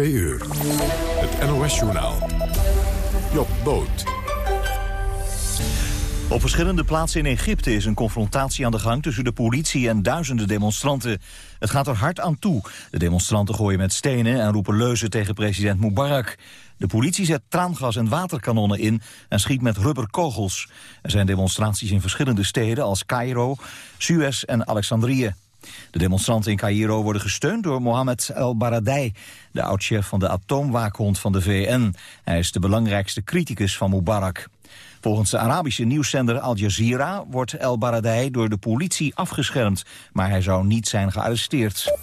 2 uur. Het NOS-journaal. Job Boot. Op verschillende plaatsen in Egypte is een confrontatie aan de gang tussen de politie en duizenden demonstranten. Het gaat er hard aan toe. De demonstranten gooien met stenen en roepen leuzen tegen president Mubarak. De politie zet traangas en waterkanonnen in en schiet met rubberkogels. Er zijn demonstraties in verschillende steden als Cairo, Suez en Alexandrië. De demonstranten in Cairo worden gesteund door Mohamed El Baradei, de oud-chef van de atoomwaakhond van de VN. Hij is de belangrijkste criticus van Mubarak. Volgens de Arabische nieuwszender Al Jazeera wordt El Baradei door de politie afgeschermd, maar hij zou niet zijn gearresteerd.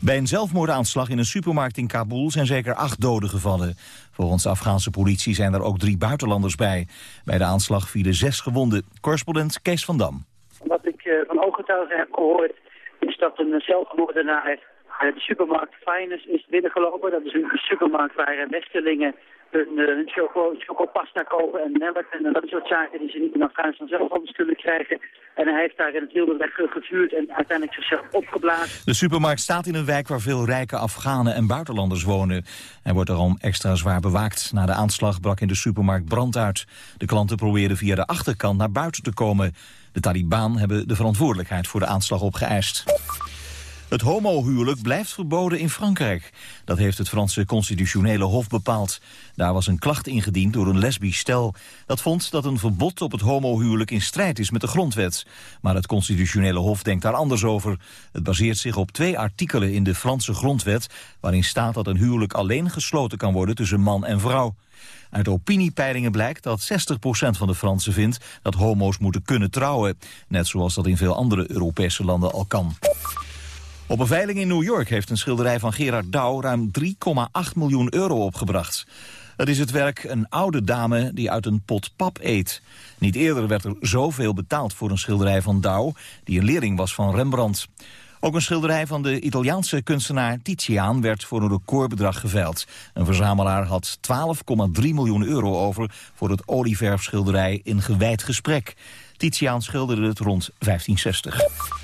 Bij een zelfmoordaanslag in een supermarkt in Kabul zijn zeker acht doden gevallen. Volgens de Afghaanse politie zijn er ook drie buitenlanders bij. Bij de aanslag vielen zes gewonden. Correspondent Kees van Dam. Wat ik uh, van ooggetuigen heb gehoord dat een zelfmoordenaar de supermarkt Finest is binnengelopen. Dat is een supermarkt waar westerlingen hun, uh, hun choco, chocopasta kopen en melk en dat soort zaken die ze niet in Afghanistan zelf anders kunnen krijgen. En hij heeft daar in het hele weg gevuurd en uiteindelijk zichzelf opgeblazen. De supermarkt staat in een wijk waar veel rijke Afghanen en buitenlanders wonen. Hij wordt daarom extra zwaar bewaakt. Na de aanslag brak in de supermarkt brand uit. De klanten probeerden via de achterkant naar buiten te komen. De Taliban hebben de verantwoordelijkheid voor de aanslag opgeëist. Het homohuwelijk blijft verboden in Frankrijk. Dat heeft het Franse constitutionele hof bepaald. Daar was een klacht ingediend door een lesbisch stel. Dat vond dat een verbod op het homohuwelijk in strijd is met de grondwet. Maar het constitutionele hof denkt daar anders over. Het baseert zich op twee artikelen in de Franse grondwet... waarin staat dat een huwelijk alleen gesloten kan worden tussen man en vrouw. Uit opiniepeilingen blijkt dat 60% van de Fransen vindt dat homo's moeten kunnen trouwen. Net zoals dat in veel andere Europese landen al kan. Op een veiling in New York heeft een schilderij van Gerard Douw ruim 3,8 miljoen euro opgebracht. Het is het werk een oude dame die uit een pot pap eet. Niet eerder werd er zoveel betaald voor een schilderij van Douw, die een leerling was van Rembrandt. Ook een schilderij van de Italiaanse kunstenaar Titiaan werd voor een recordbedrag geveild. Een verzamelaar had 12,3 miljoen euro over voor het olieverfschilderij In Gewijd Gesprek. Titiaan schilderde het rond 1560.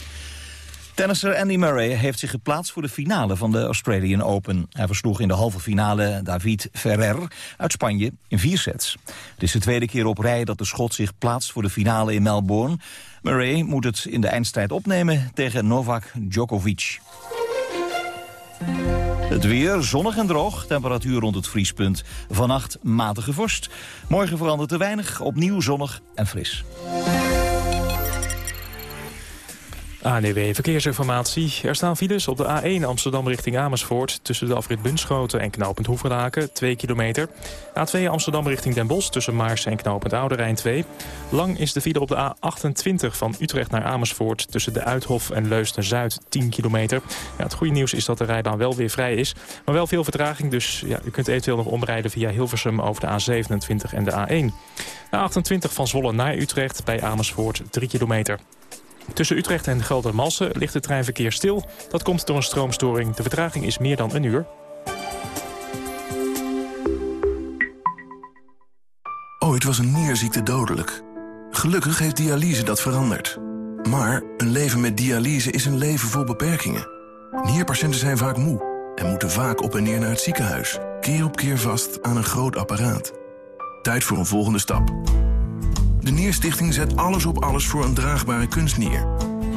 Tennisser Andy Murray heeft zich geplaatst voor de finale van de Australian Open. Hij versloeg in de halve finale David Ferrer uit Spanje in vier sets. Het is de tweede keer op rij dat de Schot zich plaatst voor de finale in Melbourne. Murray moet het in de eindstrijd opnemen tegen Novak Djokovic. Het weer zonnig en droog, temperatuur rond het vriespunt. Vannacht matige vorst. Morgen verandert er weinig, opnieuw zonnig en fris. ANEW Verkeersinformatie. Er staan files op de A1 Amsterdam richting Amersfoort... tussen de afrit Bunschoten en knooppunt Hoevenlaken, 2 kilometer. A2 Amsterdam richting Den Bosch tussen Maarsen en knooppunt Oude Rijn 2. Lang is de file op de A28 van Utrecht naar Amersfoort... tussen de Uithof en Leusden-Zuid, 10 kilometer. Ja, het goede nieuws is dat de rijbaan wel weer vrij is. Maar wel veel vertraging, dus ja, u kunt eventueel nog omrijden... via Hilversum over de A27 en de A1. De A28 van Zwolle naar Utrecht bij Amersfoort, 3 kilometer. Tussen Utrecht en Geldermalsen ligt het treinverkeer stil. Dat komt door een stroomstoring. De vertraging is meer dan een uur. Ooit was een nierziekte dodelijk. Gelukkig heeft dialyse dat veranderd. Maar een leven met dialyse is een leven vol beperkingen. Nierpatiënten zijn vaak moe en moeten vaak op en neer naar het ziekenhuis. Keer op keer vast aan een groot apparaat. Tijd voor een volgende stap. De Nierstichting zet alles op alles voor een draagbare kunstnier.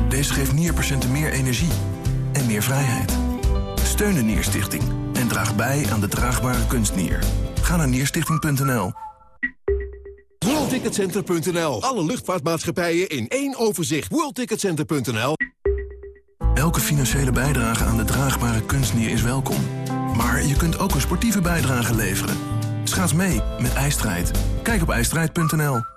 Deze geeft nierpatiënten meer energie en meer vrijheid. Steun de Nierstichting en draag bij aan de draagbare kunstnier. Ga naar nierstichting.nl. WorldTicketCenter.nl. Alle luchtvaartmaatschappijen in één overzicht. WorldTicketCenter.nl. Elke financiële bijdrage aan de draagbare kunstnier is welkom. Maar je kunt ook een sportieve bijdrage leveren. Schaats mee met IJstrijd. Kijk op ijstrijd.nl.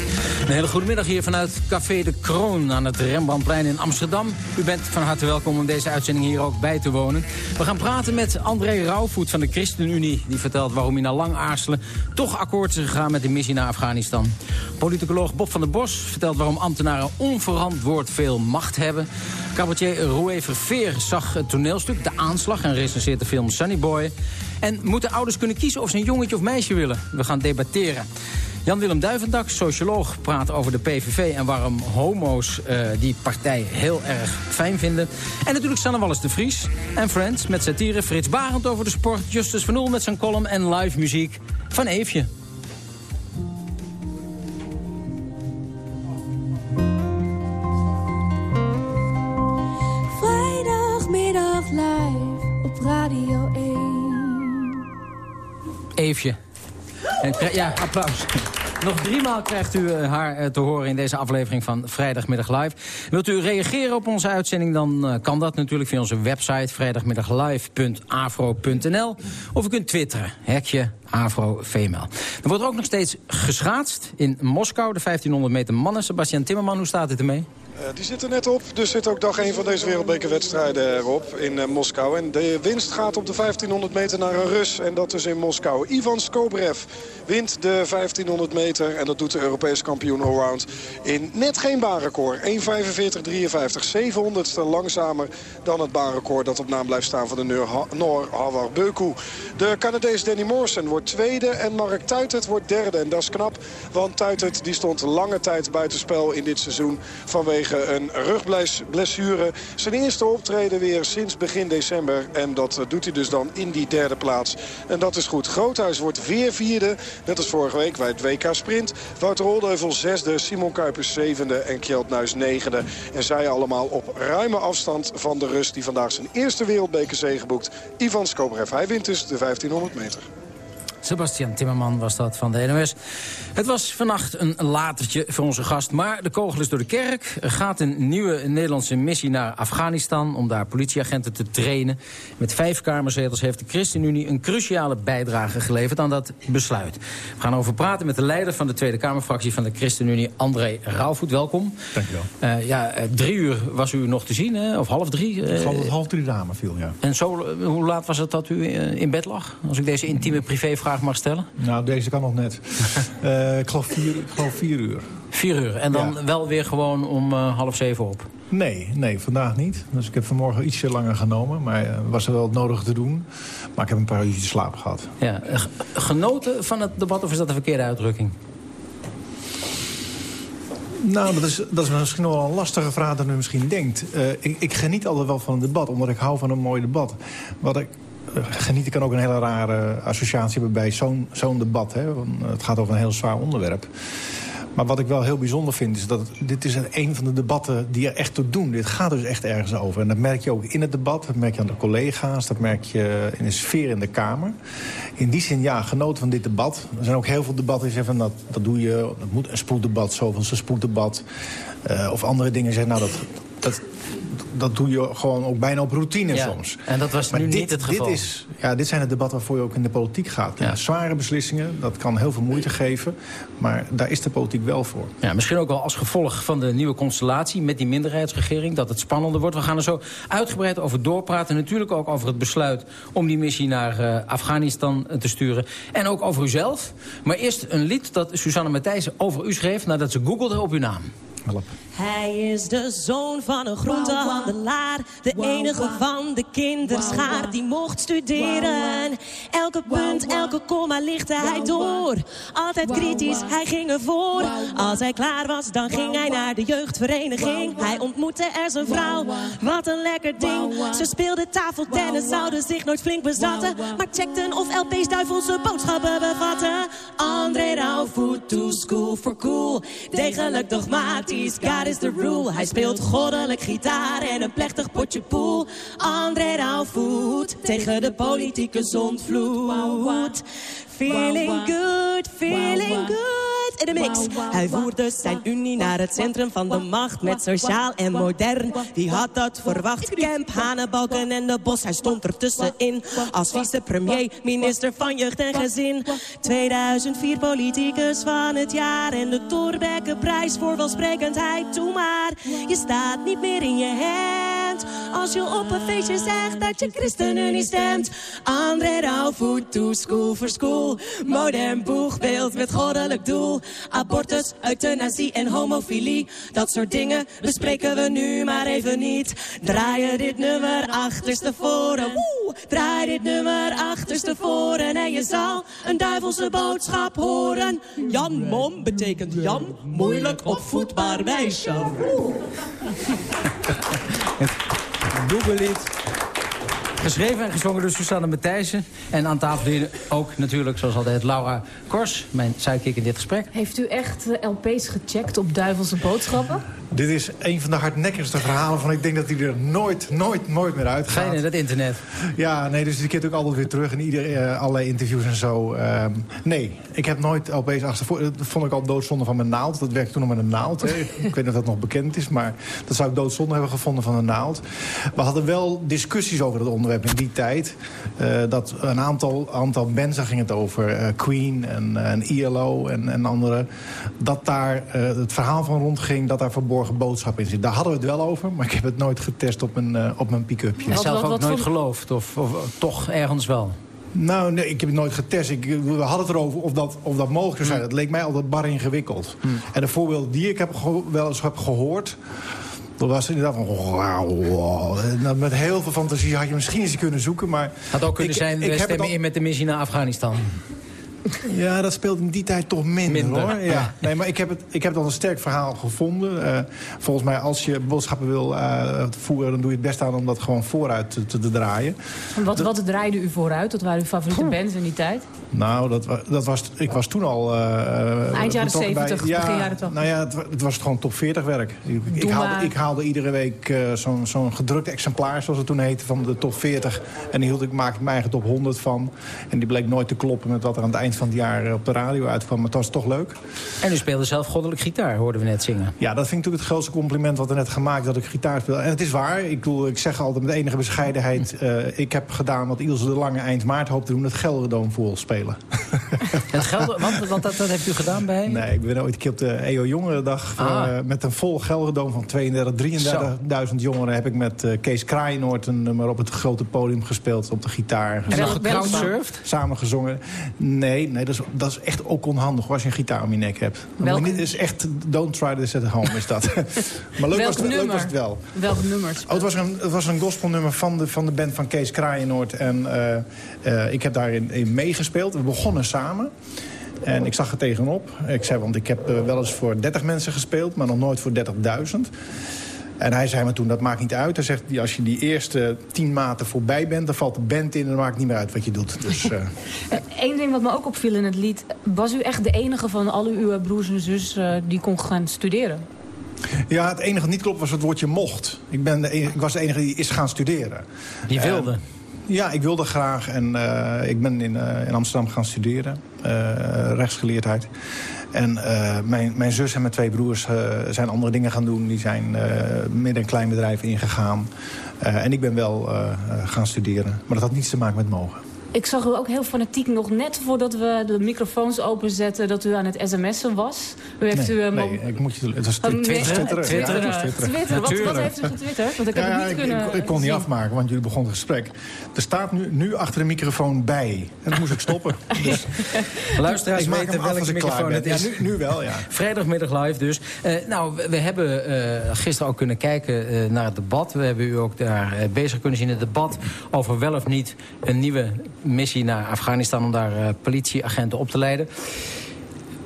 Een hele goede middag hier vanuit Café de Kroon aan het Rembrandtplein in Amsterdam. U bent van harte welkom om deze uitzending hier ook bij te wonen. We gaan praten met André Rauwvoet van de ChristenUnie. Die vertelt waarom hij na lang aarzelen toch akkoord is gegaan met de missie naar Afghanistan. Politicoloog Bob van der Bos vertelt waarom ambtenaren onverantwoord veel macht hebben. Cabaretier Roué Verveer zag het toneelstuk De Aanslag en recenseert de film Sunny Boy. En moeten ouders kunnen kiezen of ze een jongetje of meisje willen? We gaan debatteren. Jan-Willem Duivendak, socioloog, praat over de PVV... en waarom homo's uh, die partij heel erg fijn vinden. En natuurlijk Sanne Wallis de Vries en Friends met satire... Frits Barend over de sport, Justus van Oel met zijn column... en live muziek van Eefje. Vrijdagmiddag live op Radio 1. Eefje. En, ja, applaus. Nog driemaal krijgt u eh, haar eh, te horen in deze aflevering van Vrijdagmiddag Live. Wilt u reageren op onze uitzending, dan eh, kan dat natuurlijk via onze website... vrijdagmiddaglive.afro.nl Of u kunt twitteren, hekje AfroFemale. Er wordt ook nog steeds geschaatst in Moskou, de 1500 meter mannen. Sebastian Timmerman, hoe staat het ermee? Uh, die zit er net op, dus zit ook dag 1 van deze wereldbekerwedstrijden erop in uh, Moskou. En de winst gaat op de 1500 meter naar een Rus en dat dus in Moskou. Ivan Skobrev wint de 1500 meter en dat doet de Europese kampioen allround in net geen baanrecord. 1.45.53, 700ste langzamer dan het baanrecord dat op naam blijft staan van de Noor Hawar Beuku. De Canadees Danny Morrison wordt tweede en Mark Tuitert wordt derde. En dat is knap, want Tuitert die stond lange tijd buitenspel in dit seizoen vanwege een rugblessure. Zijn eerste optreden weer sinds begin december. En dat doet hij dus dan in die derde plaats. En dat is goed. Groothuis wordt weer vierde. Net als vorige week bij het WK Sprint. Wouter Oldeuvel zesde. Simon Kuipers zevende. En Kjeld Nuis negende. En zij allemaal op ruime afstand van de Rust. Die vandaag zijn eerste wereldbekerzege boekt. Ivan Skobrev. Hij wint dus de 1500 meter. Sebastian Timmerman was dat van de NOS. Het was vannacht een latertje voor onze gast, maar de kogel is door de kerk. Er gaat een nieuwe Nederlandse missie naar Afghanistan... om daar politieagenten te trainen. Met vijf kamerzetels heeft de ChristenUnie een cruciale bijdrage geleverd aan dat besluit. We gaan over praten met de leider van de Tweede Kamerfractie van de ChristenUnie, André Rauwvoet. Welkom. Dank je wel. Uh, ja, drie uur was u nog te zien, hè? of half drie? Ik geloof dat half drie dame viel, ja. En zo, hoe laat was het dat u in bed lag? Als ik deze intieme privévraag mag stellen? Nou, deze kan nog net. uh, ik, geloof vier, ik geloof vier uur. Vier uur. En dan ja. wel weer gewoon om uh, half zeven op? Nee, nee, vandaag niet. Dus ik heb vanmorgen ietsje langer genomen. Maar uh, was er wel het nodige te doen. Maar ik heb een paar uurtjes slaap gehad. Ja. Genoten van het debat of is dat een verkeerde uitdrukking? Nou, dat is, dat is misschien wel een lastige vraag dan u misschien denkt. Uh, ik, ik geniet altijd wel van een debat, omdat ik hou van een mooi debat. Wat ik genieten kan ook een hele rare associatie hebben bij zo'n zo'n debat. Hè? Want het gaat over een heel zwaar onderwerp. Maar wat ik wel heel bijzonder vind, is dat dit is een van de debatten die er echt toe doen. Dit gaat dus echt ergens over. En dat merk je ook in het debat, dat merk je aan de collega's... dat merk je in de sfeer in de Kamer. In die zin, ja, genoten van dit debat. Er zijn ook heel veel debatten die zeggen van dat, dat doe je... dat moet een spoeddebat, zoals een spoeddebat. Uh, of andere dingen zeggen, nou, dat, dat, dat doe je gewoon ook bijna op routine ja, soms. En dat was maar nu dit, niet het geval. Dit, is, ja, dit zijn het debatten waarvoor je ook in de politiek gaat. Ja. Zware beslissingen, dat kan heel veel moeite geven. Maar daar is de politiek wel voor. Ja, misschien ook wel als gevolg van de nieuwe constellatie... met die minderheidsregering, dat het spannender wordt. We gaan er zo uitgebreid over doorpraten. Natuurlijk ook over het besluit om die missie naar uh, Afghanistan te sturen. En ook over uzelf. Maar eerst een lied dat Susanne Matthijssen over u schreef... nadat ze googelde op uw naam. Help. Hij is de zoon van een groentehandelaar. De enige van de kinderschaar die mocht studeren. Elke punt, elke komma lichtte hij door. Altijd kritisch, hij ging ervoor. Als hij klaar was, dan ging hij naar de jeugdvereniging. Hij ontmoette er zijn vrouw, wat een lekker ding. Ze speelden tafeltennis, zouden zich nooit flink bezatten. Maar checkten of LP's duivelse boodschappen bevatten. André Rauwvoet, to school for cool. Degelijk dogmatisch, is the rule. Hij speelt goddelijk gitaar en een plechtig potje pool. André Rauwvoet tegen de politieke zondvloed. Feeling good, feeling good. In de mix. Hij voerde zijn unie naar het centrum van de macht met sociaal en modern. Wie had dat verwacht? Kemp, Hanebalken en de Bos, hij stond er tussenin. Als vicepremier, minister van Jeugd en Gezin. 2004 politicus van het jaar en de Torbekkenprijs voor welsprekendheid. Doe maar, je staat niet meer in je hand. Als je op een feestje zegt dat je ChristenUnie stemt. André Rauwvoet, to school for school. Modern boegbeeld met goddelijk doel. Abortus, euthanasie en homofilie. Dat soort dingen bespreken we nu maar even niet. Draai dit nummer achterstevoren. Woe! Draai dit nummer achterstevoren. En je zal een duivelse boodschap horen. Jan Mom betekent Jan, moeilijk opvoedbaar meisje. Woe! Doegellied. Geschreven en gezongen door Susanne Matthijssen. En aan tafel hier ook natuurlijk, zoals altijd, Laura Kors, mijn sidekick in dit gesprek. Heeft u echt eh, LP's gecheckt op duivelse boodschappen? Dit is een van de hardnekkigste verhalen van ik denk dat hij er nooit, nooit, nooit meer uitgaat. Fijn in het internet. Ja, nee, dus die keert ook altijd weer terug in ieder, eh, allerlei interviews en zo. Ehm, nee, ik heb nooit LP's achtervoor. Dat vond ik al doodzonde van mijn naald. Dat werkte toen nog met een naald. Hè. ik weet niet of dat nog bekend is, maar dat zou ik doodzonde hebben gevonden van een naald. We hadden wel discussies over dat onderwerp in die tijd. Eh, dat een aantal, aantal mensen ging het over. eh, Queen en, en ILO en, en andere. Dat daar het verhaal van rondging dat daar verborgen boodschap in zit. Daar hadden we het wel over, maar ik heb het nooit getest op mijn, eh, op mijn pick-upje. En zelf ook nooit geloofd, of, of, of toch ergens wel? Nou, nee, ik heb het nooit getest. Ik, we hadden het erover of dat, of dat mogelijk zou zijn. Dat leek mij altijd bar ingewikkeld. En de voorbeelden die ik heb wel eens heb gehoord... dat was inderdaad van... wauw. Met heel veel fantasie had je misschien eens kunnen zoeken, maar... Had ook kunnen ik- zijn, ik we heb het stemmen al- in met de missie naar Afghanistan. Ja, dat speelt in die tijd toch minder, Minder, hoor. Ja. Nee, maar ik heb, het, ik heb dan een sterk verhaal gevonden. Eh, volgens mij, als je boodschappen wil eh, voeren... dan doe je het best aan om dat gewoon vooruit te, te draaien. En wat, wat draaide u vooruit? Dat waren uw favoriete bands in die tijd? Nou, dat, dat was, ik was toen al... eh, Eind jaren betrokken 70, ja, begin jaren 80. Nou ja, het, het was gewoon top 40 werk. Ik, ik, haalde, ik haalde iedere week eh, zo'n zo'n gedrukt exemplaar, zoals het toen heette, van de top 40. En die hield ik, maakte ik mijn eigen top 100 van. En die bleek nooit te kloppen met wat er aan het eind van het jaar eh, op de radio uitkwam. Maar het was toch leuk. En u speelde zelf goddelijk gitaar, hoorden we net zingen. Ja, dat vind ik natuurlijk het grootste compliment wat er net gemaakt dat ik gitaar speel. En het is waar. Ik, bedoel, ik zeg altijd met enige bescheidenheid... eh, ik heb gedaan wat Ilse de Lange eind maart hoopt te doen... het Gelderdoom vol spelen. Het geld, want, want dat, dat heeft u gedaan bij? Nee, ik ben ooit een keer op de EO Jongerendag... Ah. eh, met een vol Gelderdoom van 32, 33.000 jongeren... heb ik met Kees Kraaienoord een nummer op het grote podium gespeeld... op de gitaar. En dan Welk- welk gecrowdsurfd? Samen gezongen. Nee, nee dat, is, dat is echt ook onhandig hoor, als je een gitaar om je nek hebt. Dat niet- is echt, don't try this at home is dat. maar leuk Welk was, het, leuk nummer? was het wel. Welke nummers? Oh, het, was een, het was een gospelnummer van de, van de band van Kees Kraaienoord. En eh, eh, ik heb daarin in meegespeeld. We begonnen samen. En ik zag er tegenop. Ik zei, want ik heb eh, wel eens voor 30 mensen gespeeld... maar nog nooit voor 30.000. En hij zei me toen, dat maakt niet uit. Hij zegt, als je die eerste tien maten voorbij bent... dan valt de band in en dan maakt het niet meer uit wat je doet. Dus, eh, Eén ding wat me ook opviel in het lied. Was u echt de enige van al uw broers en zus eh, die kon gaan studeren? ja, het enige wat niet klopt was het woordje mocht. Ik, ben de enige, ik was de enige die is gaan studeren. Die wilde. Ja, ik wilde graag en eh, ik ben in, eh, in Amsterdam gaan studeren. eh, rechtsgeleerdheid. En eh, mijn, mijn zus en mijn twee broers eh, zijn andere dingen gaan doen. Die zijn eh midden een klein bedrijf ingegaan. En ik ben wel gaan studeren. Maar dat had niets te maken met mogen. Ik zag u ook heel fanatiek nog net voordat we de microfoons openzetten... dat u aan het sms'en was. U heeft nee, u... eh, nee, mo- ik moet je, het was twitteren. twitteren. Ja, het was Twitteren. twitteren. Wat, wat heeft u getwitterd? Want ik heb Ja, het niet ik, kunnen ik, ik kon niet afmaken, want jullie begonnen het gesprek. Er staat nu, nu achter de microfoon bij. En dat moest ik stoppen. Dus Luisteraars ik maak weten welke microfoon het Ja, is. nu, nu wel, ja. Vrijdagmiddag live dus. Eh, nou, we, we hebben eh, gisteren ook kunnen kijken eh, naar het debat. We hebben u ook daar eh, bezig kunnen zien. Het debat over wel of niet een nieuwe missie naar Afghanistan... om daar eh, politieagenten op te leiden.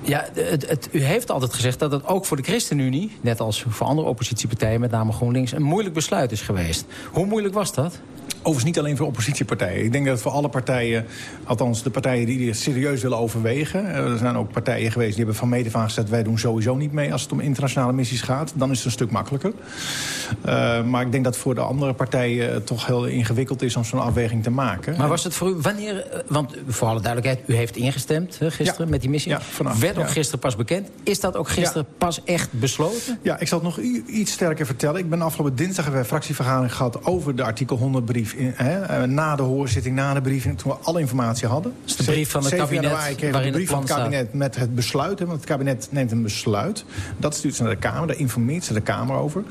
Ja, het, het, u heeft altijd gezegd dat het ook voor de ChristenUnie... net als voor andere oppositiepartijen, met name GroenLinks... een moeilijk besluit is geweest. Hoe moeilijk was dat? Overigens niet alleen voor oppositiepartijen. Ik denk dat voor alle partijen, althans de partijen die dit serieus willen overwegen... eh, er zijn ook partijen geweest die hebben van mede van gezegd... wij doen sowieso niet mee als het om internationale missies gaat. Dan is het een stuk makkelijker. Uh, maar ik denk dat voor de andere partijen het toch heel ingewikkeld is... om zo'n afweging te maken. Maar was het voor u, wanneer... eh, Want voor alle duidelijkheid, u heeft ingestemd hè, gisteren Ja. met die missie. Ja, vanaf, Werd ook gisteren pas bekend. Is dat ook gisteren pas echt besloten? Ja, ik zal het nog iets sterker vertellen. Ik ben afgelopen dinsdag een fractievergadering gehad... over de artikel 100 brief. In, hè, eh, na de hoorzitting, na de briefing, toen we alle informatie hadden. is de brief van het 7 kabinet januari kregen we waarin de brief het van het kabinet met het besluit. Hè, want het kabinet neemt een besluit. Dat stuurt ze naar de Kamer, daar informeert ze de Kamer over.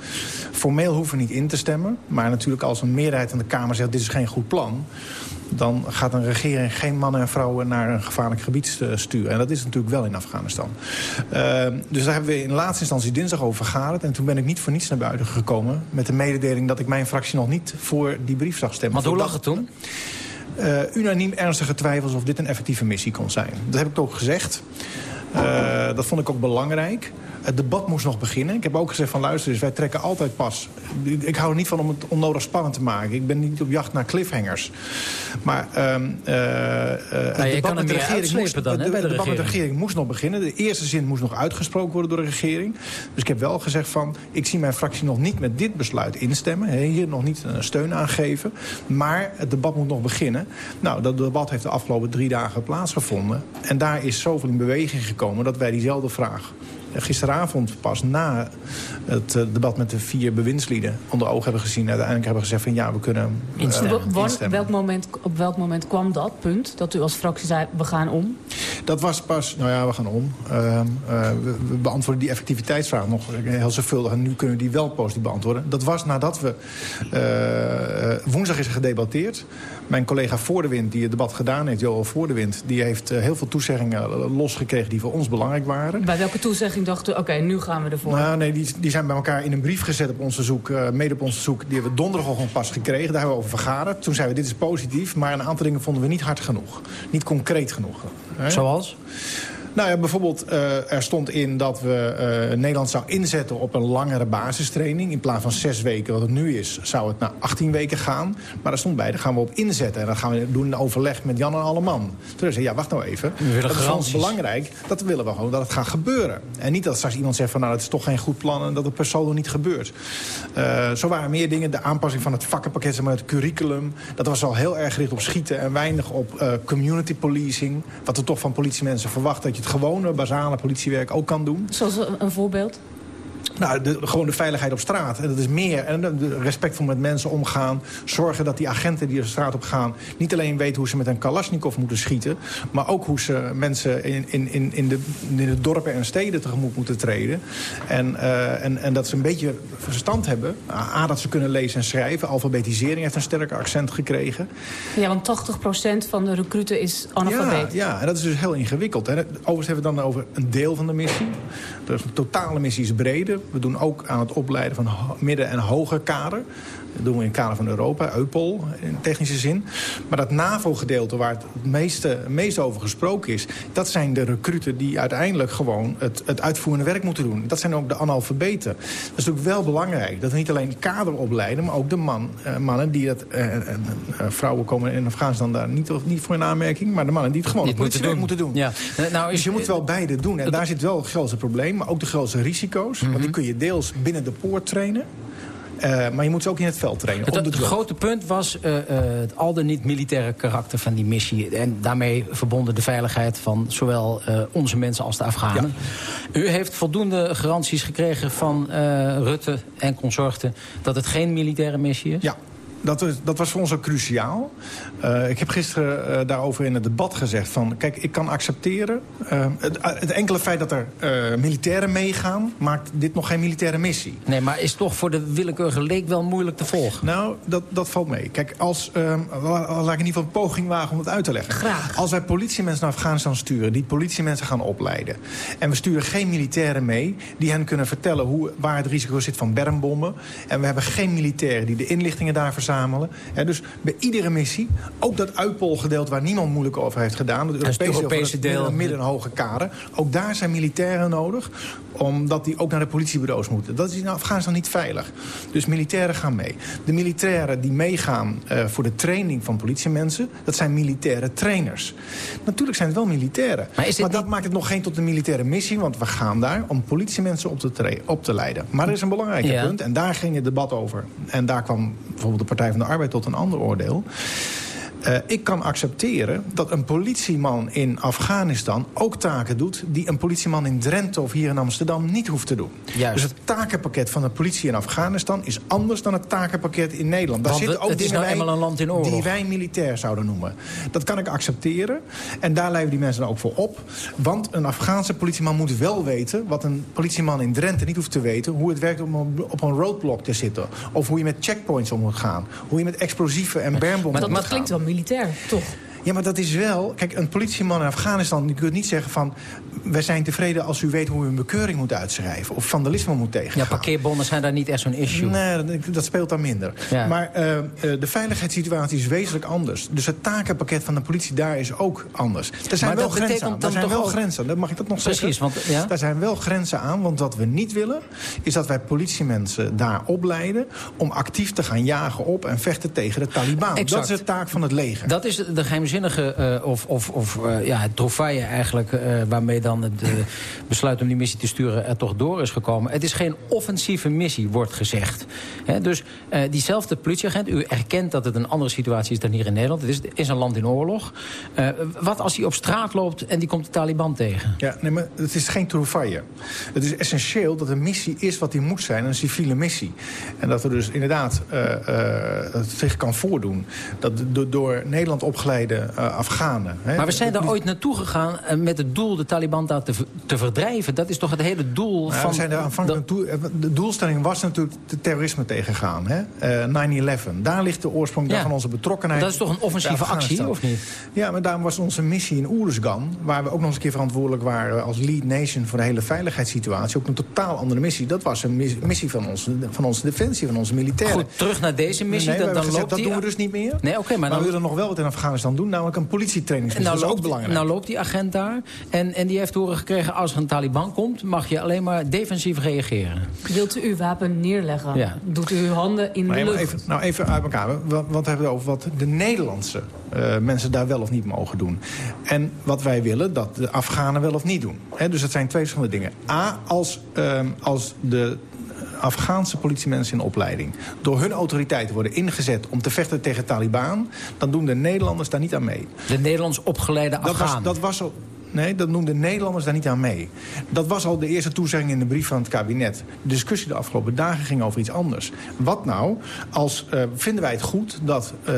Formeel hoeven we niet in te stemmen. Maar natuurlijk als een meerderheid van de Kamer zegt... dit is geen goed plan dan gaat een regering geen mannen en vrouwen naar een gevaarlijk gebied eh, sturen. En dat is natuurlijk wel in Afghanistan. Uh, dus daar hebben we in laatste instantie dinsdag over vergaderd. En toen ben ik niet voor niets naar buiten gekomen... met de mededeling dat ik mijn fractie nog niet voor die brief zag stemmen. Want hoe lag het toen? uh, unaniem ernstige twijfels of dit een effectieve missie kon zijn. Dat heb ik ook gezegd. Uh, dat vond ik ook belangrijk. Het debat moest nog beginnen. Ik heb ook gezegd van luister eens, wij trekken altijd pas. Ik hou er niet van om het onnodig spannend te maken. Ik ben niet op jacht naar cliffhangers. Maar uh, uh, het je kan debat, met de, regering moest, dan, de, bij de debat met de regering. moest nog beginnen. De eerste zin moest nog uitgesproken worden door de regering. Dus ik heb wel gezegd van... ik zie mijn fractie nog niet met dit besluit instemmen. Hier nog niet een steun aan geven. Maar het debat moet nog beginnen. Nou, dat debat heeft de afgelopen drie dagen plaatsgevonden. En daar is zoveel in beweging gekomen... dat wij diezelfde vraag gisteravond pas na het uh, debat met de vier bewindslieden onder ogen hebben gezien. Uiteindelijk hebben gezegd van ja, we kunnen uh, Instemmen. Welk moment, op welk moment kwam dat punt? Dat u als fractie zei, we gaan om? Dat was pas, nou ja, we gaan om. Uh, uh, we, we beantwoorden die effectiviteitsvraag nog heel zorgvuldig. En nu kunnen we die wel positief beantwoorden. Dat was nadat we... Uh, woensdag is er gedebatteerd. Mijn collega Voordewind, die het debat gedaan heeft, Johan Voordewind... die heeft heel veel toezeggingen losgekregen die voor ons belangrijk waren. Bij welke toezegging dacht u, oké, okay, nu gaan we ervoor? Nou, nee, die, die zijn bij elkaar in een brief gezet op ons verzoek. Uh, mede op ons verzoek. Die hebben we donderdagochtend pas gekregen. Daar hebben we over vergaderd. Toen zeiden we, dit is positief. Maar een aantal dingen vonden we niet hard genoeg. Niet concreet genoeg. Hè? Zoals? Nou ja, bijvoorbeeld, uh, er stond in dat we uh, Nederland zou inzetten op een langere basistraining. In plaats van zes weken, wat het nu is, zou het naar 18 weken gaan. Maar er stond bij, daar gaan we op inzetten. En dat gaan we doen in overleg met Jan en Alleman. Toen zei ja, wacht nou even. Dat is voor ons belangrijk. Dat willen we gewoon, dat het gaat gebeuren. En niet dat straks iemand zegt van, nou, het is toch geen goed plan... en dat het per saldo niet gebeurt. Uh, zo waren meer dingen. De aanpassing van het vakkenpakket, zeg maar, het curriculum. Dat was al heel erg gericht op schieten en weinig op community policing. Wat we toch van politiemensen verwachten, dat je gewone, basale politiewerk ook kan doen. Zoals een voorbeeld? Nou, de, gewoon de veiligheid op straat. En dat is meer. En respectvol met mensen omgaan. Zorgen dat die agenten die de straat op gaan... niet alleen weten hoe ze met een kalasjnikov moeten schieten... maar ook hoe ze mensen in, in, in, in, de, in de dorpen en steden tegemoet moeten treden. En, uh, en, en dat ze een beetje verstand hebben. A, dat ze kunnen lezen en schrijven. Alfabetisering heeft een sterker accent gekregen. Ja, want 80% van de recruten is analfabeet. Ja, ja, en dat is dus heel ingewikkeld. En overigens hebben we het dan over een deel van de missie. Dus de totale missie is breder. We doen ook aan het opleiden van midden- en hoger kader. Dat doen we in het kader van Europa, EUPOL, in technische zin. Maar dat NAVO-gedeelte waar het meeste, meest over gesproken is... dat zijn de recruten die uiteindelijk gewoon het, het uitvoerende werk moeten doen. Dat zijn ook de analfabeten. Dat is natuurlijk wel belangrijk. Dat we niet alleen kader opleiden, maar ook de man, uh, mannen die dat... Uh, uh, vrouwen komen in Afghanistan daar niet, niet voor in aanmerking... maar de mannen die het gewoon Niet het politiewerk moeten doen. Ja. Nou, dus je moet wel beide doen. En daar zit wel het grootste probleem, maar ook de grootste risico's. Mhm. Want die kun je deels binnen de poort trainen... Uh, maar je moet ze ook in het veld trainen. Het, het grote punt was uh, uh, het al dan niet militaire karakter van die missie. En daarmee verbonden de veiligheid van zowel onze mensen als de Afghanen. Ja. U heeft voldoende garanties gekregen van Rutte en consorten... dat het geen militaire missie is? Ja. Dat, dat, was voor ons ook cruciaal. Uh, ik heb gisteren uh, daarover in het debat gezegd van... kijk, ik kan accepteren... Uh, het, het, enkele feit dat er militairen meegaan... maakt dit nog geen militaire missie. Nee, maar is toch voor de willekeurige leek wel moeilijk te volgen? Nou, dat, dat valt mee. Kijk, als, laat ik in ieder geval een poging wagen om het uit te leggen. Graag. Als wij politiemensen naar Afghanistan sturen... die politiemensen gaan opleiden... en we sturen geen militairen mee... die hen kunnen vertellen hoe, waar het risico zit van bermbommen... en we hebben geen militairen die de inlichtingen daar verzamelen verzamelen. Dus bij iedere missie, ook dat uitpolgedeelte waar niemand moeilijk over heeft gedaan... het Europese, deel, het midden- en hoge kader... ook daar zijn militairen nodig, omdat die ook naar de politiebureaus moeten. Dat is in Afghanistan niet veilig. Dus militairen gaan mee. De militairen die meegaan eh, voor de training van politiemensen... dat zijn militaire trainers. Natuurlijk zijn het wel militairen. Maar, dat maakt het nog geen tot een militaire missie... want we gaan daar om politiemensen op te, op te leiden. Maar er is een belangrijk Ja. punt, en daar ging het debat over. En daar kwam bijvoorbeeld de Partij van de Arbeid tot een ander oordeel. Eh, ik kan accepteren dat een politieman in Afghanistan ook taken doet... die een politieman in Drenthe of hier in Amsterdam niet hoeft te doen. Juist. Dus het takenpakket van de politie in Afghanistan is anders dan het takenpakket in Nederland. Daar Want zitten het ook is nou eenmaal een land in oorlog. die wij militair zouden noemen. Dat kan ik accepteren. En daar leiden die mensen dan ook voor op. Want een Afghaanse politieman moet wel weten... wat een politieman in Drenthe niet hoeft te weten... hoe het werkt om op- een roadblock te zitten. Of hoe je met checkpoints om moet gaan. Hoe je met explosieven en bermbommen Maar dat, moet dat klinkt wel militair, toch? Ja, maar dat is wel... Kijk, een politieman in Afghanistan... die kunt niet zeggen van... wij zijn tevreden als u weet hoe u een bekeuring moet uitschrijven... of vandalisme moet tegengaan. Ja, parkeerbonnen zijn daar niet echt zo'n issue. Nee, dat, speelt daar minder. Ja. Maar eh, eh, de veiligheidssituatie is wezenlijk anders. Dus het takenpakket van de politie daar is ook anders. Er zijn Maar wel grenzen aan. Er zijn wel ook- grenzen. Mag ik dat nog Precies, zeggen? want- ja. Daar zijn wel grenzen aan. Want wat we niet willen, is dat wij politiemensen daar opleiden... om actief te gaan jagen op en vechten tegen de Taliban. Exact. Dat is de taak van het leger. Dat is de geheimzinnige, eh, of, of, of eh, ja, het eigenlijk... eh, waarmee dan het besluit om die missie te sturen er toch door is gekomen. Het is geen offensieve missie, wordt gezegd. Dus diezelfde politieagent, u erkent dat het een andere situatie is dan hier in Nederland. Het is, een land in oorlog. Wat als hij op straat loopt en die komt de Taliban tegen? Ja, nee, maar het is geen trouvaille. Het is essentieel dat een missie is wat die moet zijn, een civiele missie. En dat er dus inderdaad het zich kan voordoen... dat door- Nederland opgeleide Afghanen... Hè, Maar we zijn daar ooit naartoe gegaan eh, met het doel de Taliban daar te, verdrijven. Dat is toch het hele doel Nou, van... we zijn er aanvankelijk naartoe- eh, de doelstelling was natuurlijk de terrorisme tegengaan. hè? Eh, 9-11. Daar ligt de oorsprong Ja. van onze betrokkenheid. Dat is toch een offensieve actie, of niet? Ja, maar daarom was onze missie in Oeruzgan... waar we ook nog eens een keer verantwoordelijk waren als lead nation... voor de hele veiligheidssituatie, ook een totaal andere missie. Dat was een mis- missie van onze, van onze defensie, van onze militairen. Goed, terug naar deze missie. Nee, dan, dan gezegd, loopt dat die... doen we dus niet meer. Nee, oké, maar maar dan- we willen nog wel wat in Afghanistan doen, namelijk een politietrainingsmissie. Nou dat is ook belangrijk. nou loopt die agent daar en, en die heeft horen gekregen... als er een Taliban komt, mag je alleen maar defensief reageren. Wilt u uw wapen neerleggen? Ja. Doet u uw handen in Maar de lucht? even- nou, even uit elkaar. Wat, wat hebben we over wat de Nederlandse eh, mensen daar wel of niet mogen doen? En wat wij willen, dat de Afghanen wel of niet doen. Hè, dus dat zijn twee verschillende dingen. A, als, ehm, als de Afghaanse politiemensen in opleiding... door hun autoriteiten worden ingezet om te vechten tegen Taliban... dan doen de Nederlanders daar niet aan mee. De Nederlands opgeleide Dat was, Afghanen. dat was al... Nee, dat noemden Nederlanders daar niet aan mee. Dat was al de eerste toezegging in de brief van het kabinet. De discussie de afgelopen dagen ging over iets anders. Wat nou als eh, vinden wij het goed dat eh,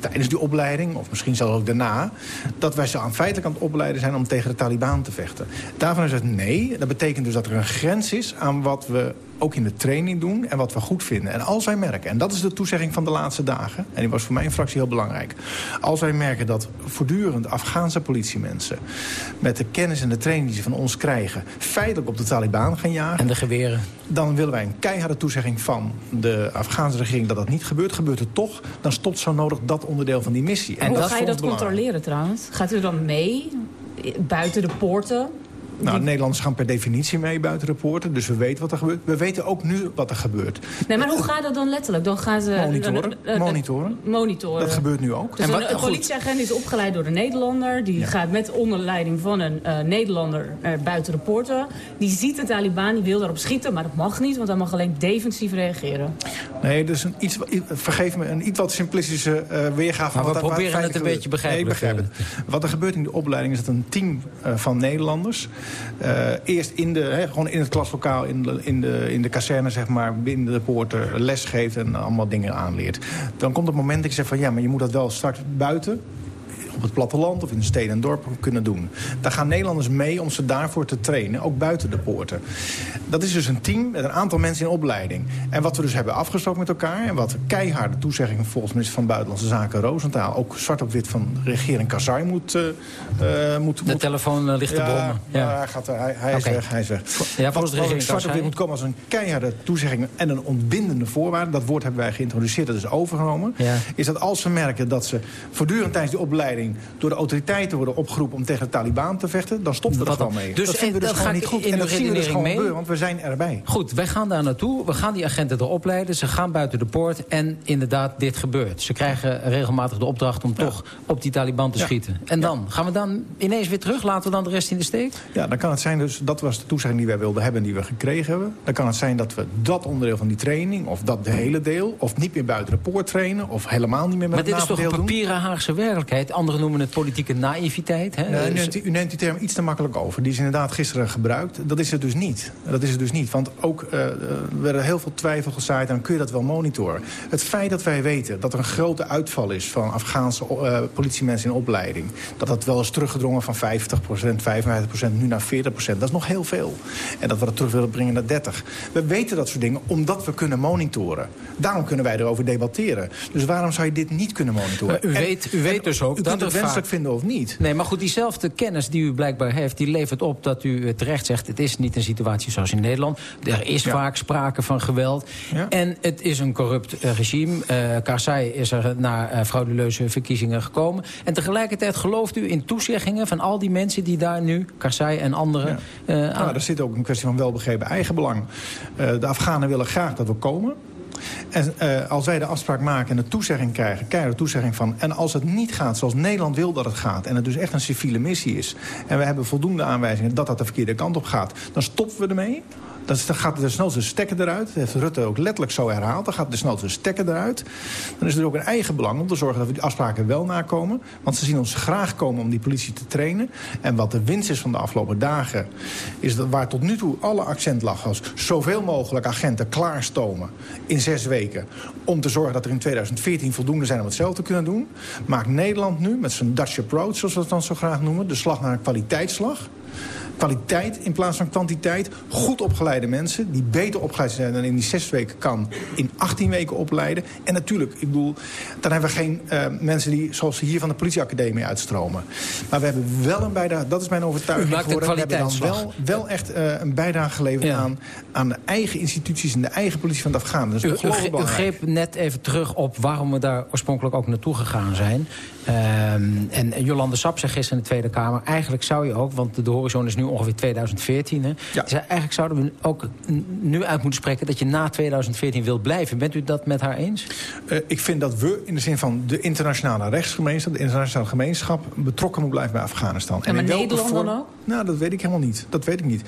tijdens die opleiding... of misschien zelfs ook daarna... dat wij ze aan feitelijk aan het opleiden zijn om tegen de Taliban te vechten? Daarvan is het nee. Dat betekent dus dat er een grens is aan wat we ook in de training doen en wat we goed vinden. En als wij merken, en dat is de toezegging van de laatste dagen... en die was voor mijn fractie heel belangrijk... als wij merken dat voortdurend Afghaanse politiemensen... met de kennis en de training die ze van ons krijgen... feitelijk op de Taliban gaan jagen... En de geweren. dan willen wij een keiharde toezegging van de Afghaanse regering... dat dat niet gebeurt. Gebeurt het toch, dan stopt zo nodig dat onderdeel van die missie. En hoe dat ga je dat belangrijk. controleren trouwens? Gaat u dan mee? Buiten de poorten? Nou, Nederlanders gaan per definitie mee buiten de poorten. Dus we weten wat er gebeurt. We weten ook nu wat er gebeurt. Nee, maar hoe gaat dat dan letterlijk? Dan gaan ze... Monitoren. eh, eh, Monitoren. Monitoren. Dat gebeurt nu ook. Dus En een, wat- een goed. politieagent is opgeleid door een Nederlander. Die gaat met onder leiding van een eh, Nederlander eh, buiten de poorten. Die ziet een Taliban, die wil daarop schieten. Maar dat mag niet, want hij mag alleen defensief reageren. Nee, dus een iets, vergeef me, een iets wat simplistische eh, weergave. Maar van we wat daar- proberen het een beetje begrijpelijk Nee, ik begrijp het. Wat er gebeurt in de opleiding is dat een team eh, van Nederlanders... eh, eerst in, de, gewoon in het klaslokaal, in de, in, de, in de kazerne, zeg maar... binnen de poorten les geeft en allemaal dingen aanleert. Dan komt het moment dat je zegt van... ja, maar je moet dat wel straks buiten op het platteland of in de steden en dorpen kunnen doen. Daar gaan Nederlanders mee om ze daarvoor te trainen, ook buiten de poorten. Dat is dus een team met een aantal mensen in opleiding. En wat we dus hebben afgesproken met elkaar... en wat keiharde toezeggingen volgens minister van Buitenlandse Zaken Roosentaal... ook zwart op wit van regering Karzai moet... Uh, moet de telefoon ligt te brommen. Ja, Hij, gaat, hij, hij is weg. Hij is weg. Ja, volgens de regering zwart op wit moet komen als een keiharde toezegging... en een ontbindende voorwaarde. Dat woord hebben wij geïntroduceerd, dat is overgenomen. Ja. Is dat als ze merken dat ze voortdurend tijdens die opleiding... door de autoriteiten worden opgeroepen om tegen de Taliban te vechten... dan stoppen we er gewoon mee. Dus dat vinden we dus gewoon niet goed. En dat zien we dus gewoon mee. gebeuren, want we zijn erbij. Goed, wij gaan daar naartoe. We gaan die agenten er opleiden. Ze gaan buiten de poort. En inderdaad, dit gebeurt. Ze krijgen regelmatig de opdracht om toch op die Taliban te schieten. En dan? Gaan we dan ineens weer terug? Laten we dan de rest in de steek? Ja, dan kan het zijn dus... Dat was de toezegging die wij wilden hebben en die we gekregen hebben. Dan kan het zijn dat we dat onderdeel van die training... of dat de hele deel, of niet meer buiten de poort trainen... of helemaal niet meer met Maar dit is toch een papieren Haagse werkelijkheid? Anderen noemen het politieke naïviteit. Hè? Nee, u, neemt, u neemt die term iets te makkelijk over. Die is inderdaad gisteren gebruikt. Dat is het dus niet. Dat is het dus niet. Want ook uh, er werden heel veel twijfel gezaaid aan kun je dat wel monitoren. Het feit dat wij weten dat er een grote uitval is van Afghaanse uh, politiemensen in opleiding. Dat dat wel is teruggedrongen van 50% 55% nu naar 40% Dat is nog heel veel. En dat we dat terug willen brengen naar 30. We weten dat soort dingen omdat we kunnen monitoren. Daarom kunnen wij erover debatteren. Dus waarom zou je dit niet kunnen monitoren? u, weet, u weet dus ook dat het wenselijk vinden of niet. Nee, maar goed, diezelfde kennis die u blijkbaar heeft... die levert op dat u terecht zegt... het is niet een situatie zoals in Nederland. Er is vaak sprake van geweld. Ja. En het is een corrupt uh, regime. Uh, Karzai is er na uh, frauduleuze verkiezingen gekomen. En tegelijkertijd gelooft u in toezeggingen van al die mensen... die daar nu, Karzai en anderen... Ja. nou, er zit ook een kwestie van welbegrepen eigenbelang. de Afghanen willen graag dat we komen... En uh, als wij de afspraak maken en de toezegging krijgen... krijgen de toezegging van... en als het niet gaat zoals Nederland wil dat het gaat... en het dus echt een civiele missie is... en we hebben voldoende aanwijzingen dat dat de verkeerde kant op gaat... dan stoppen we ermee... Dan gaat de snelste stekker eruit. Dat heeft Rutte ook letterlijk zo herhaald. Dan gaat de snelste stekker eruit. Dan is er ook een eigen belang om te zorgen dat we die afspraken wel nakomen. Want ze zien ons graag komen om die politie te trainen. En wat de winst is van de afgelopen dagen... is dat waar tot nu toe alle accent lag... als zoveel mogelijk agenten klaarstomen in zes weken... om te zorgen dat er in 2014 voldoende zijn om hetzelfde te kunnen doen... maakt Nederland nu met zijn Dutch approach, zoals we het dan zo graag noemen... de slag naar een kwaliteitsslag kwaliteit in plaats van kwantiteit. Goed opgeleide mensen die beter opgeleid zijn dan in die zes weken kan... in 18 weken opleiden. En natuurlijk, ik bedoel, dan hebben we geen uh, mensen die zoals hier van de politieacademie uitstromen. Maar we hebben wel een bijdrage, dat is mijn overtuiging geworden. We hebben dan wel, wel echt uh, een bijdrage geleverd ja. aan, aan de eigen instituties... en de eigen politie van de Afghanen. Dat is u, u, u greep net even terug op waarom we daar oorspronkelijk ook naartoe gegaan zijn. Um, en Jolande Sap zei gisteren in de Tweede Kamer... eigenlijk zou je ook, want de horizon is nu ongeveer 2014... Hè, ja. dus eigenlijk zouden we ook nu uit moeten spreken... dat je na 2014 wilt blijven. Bent u dat met haar eens? Uh, ik vind dat we in de zin van de internationale rechtsgemeenschap... de internationale gemeenschap betrokken moet blijven bij Afghanistan. En, en met Nederland dan ook? Nou, dat weet ik helemaal niet. Dat weet ik niet.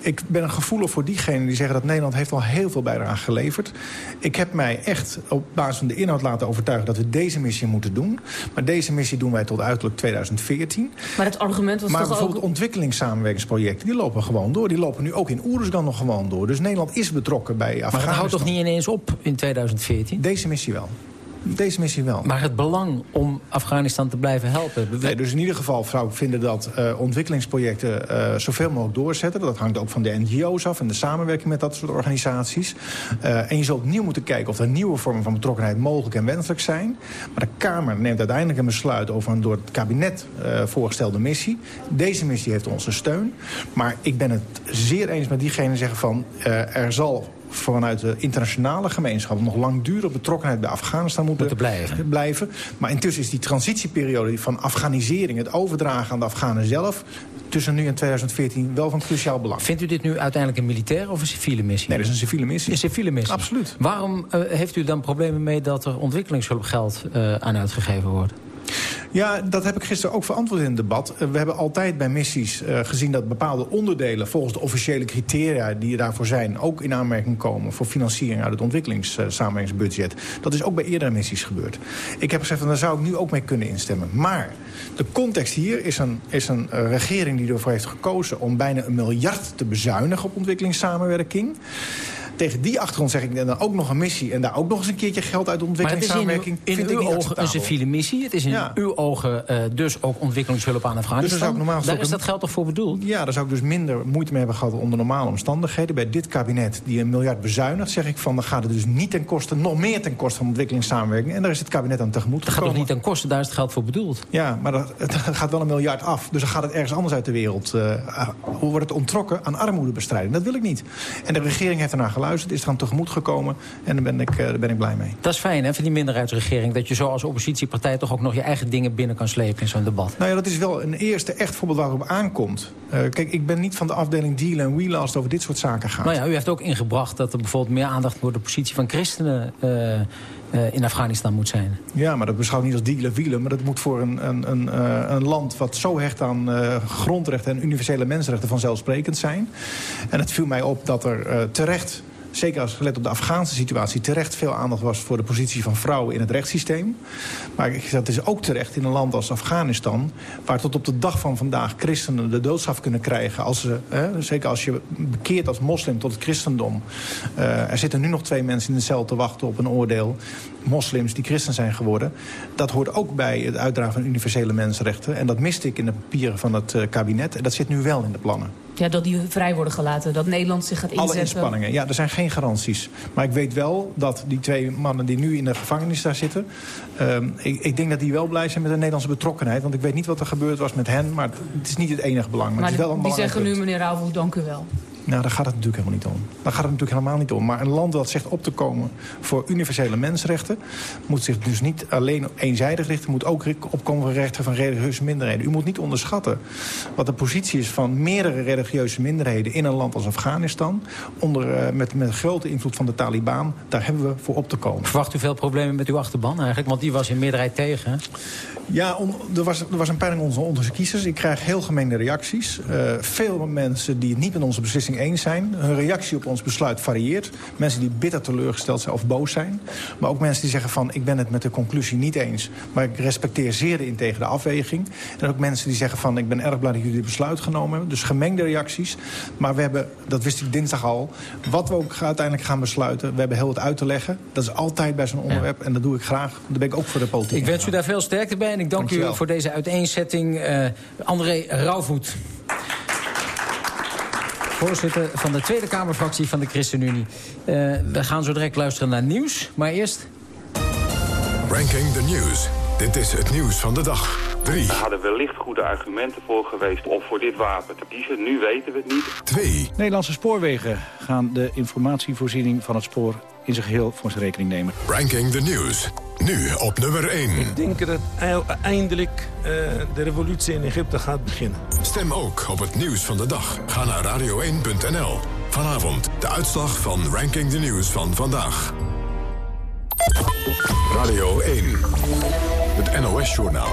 Ik ben een gevoelig voor diegenen die zeggen dat Nederland heeft al heel veel bijdrage geleverd. Ik heb mij echt op basis van de inhoud laten overtuigen dat we deze missie moeten doen. Maar deze missie doen wij tot uiterlijk 2014. Maar het argument was maar toch bijvoorbeeld ook... ontwikkelingssamenwerkingsprojecten, die lopen gewoon door. Die lopen nu ook in Oeruzgan nog gewoon door. Dus Nederland is betrokken bij Afghanistan. Maar het houdt toch niet ineens op in 2014? Deze missie wel. Deze missie wel. Maar het belang om Afghanistan te blijven helpen? Nee, dus in ieder geval zou ik vinden dat uh, ontwikkelingsprojecten uh, zoveel mogelijk doorzetten. Dat hangt ook van de NGO's af en de samenwerking met dat soort organisaties. Uh, en je zult opnieuw moeten kijken of er nieuwe vormen van betrokkenheid mogelijk en wenselijk zijn. Maar de Kamer neemt uiteindelijk een besluit over een door het kabinet voorgestelde missie. Deze missie heeft onze steun. Maar ik ben het zeer eens met diegenen die zeggen van er zal vanuit de internationale gemeenschap... nog langdurig betrokkenheid bij Afghanistan moeten, moeten blijven. blijven. Maar intussen is die transitieperiode van afghanisering... het overdragen aan de Afghanen zelf tussen nu en 2014 wel van cruciaal belang. Vindt u dit nu uiteindelijk een militaire of een civiele missie? Nee, dat is een civiele missie. Een civiele missie? Absoluut. Waarom uh, heeft u dan problemen mee dat er ontwikkelingshulpgeld uh, aan uitgegeven wordt? Ja, dat heb ik gisteren ook verantwoord in het debat. We hebben altijd bij missies uh, gezien dat bepaalde onderdelen... volgens de officiële criteria die daarvoor zijn... ook in aanmerking komen voor financiering uit het ontwikkelingssamenwerkingsbudget. Dat is ook bij eerdere missies gebeurd. Ik heb gezegd, daar zou ik nu ook mee kunnen instemmen. Maar de context hier is een, is een uh, regering die ervoor heeft gekozen... om bijna een miljard te bezuinigen op ontwikkelingssamenwerking. Tegen die achtergrond zeg ik dan ook nog een missie... en daar ook nog eens een keertje geld uit de ontwikkelingssamenwerking... Maar het is in, uw, in uw ogen een civiele missie. Het is in Ja. uw ogen uh, dus ook ontwikkelingshulp aan Afghanistan. Dus daar normaal is dat geld toch voor bedoeld? Ja, daar zou ik dus minder moeite mee hebben gehad onder normale omstandigheden. Bij dit kabinet die een miljard bezuinigt, zeg ik van... dan gaat het dus niet ten koste, nog meer ten koste van ontwikkelingssamenwerking. En daar is het kabinet aan tegemoet Dat gaat toch niet ten koste, daar is het geld voor bedoeld? Ja, maar dat, het gaat wel een miljard af. Dus dan gaat het ergens anders uit de wereld. Uh, hoe wordt het ontrokken aan armoedebestrijding? Dat wil ik niet. En de regering heeft ernaar geluisterd, is eraan tegemoet gekomen. En daar ben ik, uh, daar ben ik blij mee. Dat is fijn, hè, van die minderheidsregering. Dat je zo als oppositiepartij toch ook nog je eigen dingen binnen kan slepen in zo'n debat. Nou ja, dat is wel een eerste echt voorbeeld waar het op aankomt. Uh, kijk, ik ben niet van de afdeling deal en wheel als het over dit soort zaken gaat. Nou ja, u heeft ook ingebracht dat er bijvoorbeeld meer aandacht voor de positie van christenen uh, uh, in Afghanistan moet zijn. Ja, maar dat beschouwt niet als dealen wielen. Maar dat moet voor een, een, een, uh, een land wat zo hecht aan uh, grondrechten en universele mensenrechten vanzelfsprekend zijn. En het viel mij op dat er terecht zeker als gelet op de Afghaanse situatie... terecht veel aandacht was voor de positie van vrouwen in het rechtssysteem. Maar dat is ook terecht in een land als Afghanistan... waar tot op de dag van vandaag christenen de doodstraf kunnen krijgen. Als ze, hè, zeker als je bekeert als moslim tot het christendom. Uh, er zitten nu nog twee mensen in de cel te wachten op een oordeel. Moslims die christen zijn geworden. Dat hoort ook bij het uitdragen van universele mensenrechten. En dat miste ik in de papieren van het uh, kabinet. En dat zit nu wel in de plannen. Ja, dat die vrij worden gelaten, dat Nederland zich gaat inzetten. Alle inspanningen, ja, er zijn geen garanties. Maar ik weet wel dat die twee mannen die nu in de gevangenis daar zitten... Uh, ik, ik, denk dat die wel blij zijn met de Nederlandse betrokkenheid. Want ik weet niet wat er gebeurd was met hen, maar het is niet het enige belang. Maar, maar het is wel een die zeggen nu, meneer Rauwvoet, dank u wel. Nou, daar gaat het natuurlijk helemaal niet om. Daar gaat het natuurlijk helemaal niet om. Maar een land dat zegt op te komen voor universele mensenrechten... moet zich dus niet alleen eenzijdig richten... moet ook opkomen voor rechten van religieuze minderheden. U moet niet onderschatten wat de positie is van meerdere religieuze minderheden... in een land als Afghanistan, onder, uh, met, met grote invloed van de Taliban. Daar hebben we voor op te komen. Verwacht u veel problemen met uw achterban eigenlijk? Want die was in meerderheid tegen, hè? Ja, on, er, was, er was een peiling onder onze kiezers. Ik krijg heel gemengde reacties. Uh, veel mensen die het niet met onze beslissing eens zijn. Hun reactie op ons besluit varieert. Mensen die bitter teleurgesteld zijn of boos zijn. Maar ook mensen die zeggen van ik ben het met de conclusie niet eens. Maar ik respecteer zeer de integere afweging. En ook mensen die zeggen van ik ben erg blij dat jullie dit besluit genomen hebben. Dus gemengde reacties. Maar we hebben, dat wist ik dinsdag al, wat we ook uiteindelijk gaan besluiten. We hebben heel wat uit te leggen. Dat is altijd bij zo'n onderwerp. En dat doe ik graag. Daar ben ik ook voor de politiek. Ik wens u daar veel sterkte bij. En ik dank Dankjewel. u voor deze uiteenzetting. Uh, André Rauwvoet. Voorzitter van de Tweede Kamerfractie van de ChristenUnie. Uh, we gaan zo direct luisteren naar nieuws. Maar eerst... Ranking the News. Dit is het nieuws van de dag. 3. Er hadden wellicht goede argumenten voor geweest om voor dit wapen te kiezen. Nu weten we het niet. 2. Nederlandse spoorwegen gaan de informatievoorziening van het spoor in zijn geheel voor zijn rekening nemen. Ranking the News. Nu op nummer 1. Ik denk dat eindelijk uh, de revolutie in Egypte gaat beginnen. Stem ook op het nieuws van de dag. Ga naar radio1.nl. Vanavond de uitslag van Ranking the News van vandaag. Radio 1. Het NOS-journaal.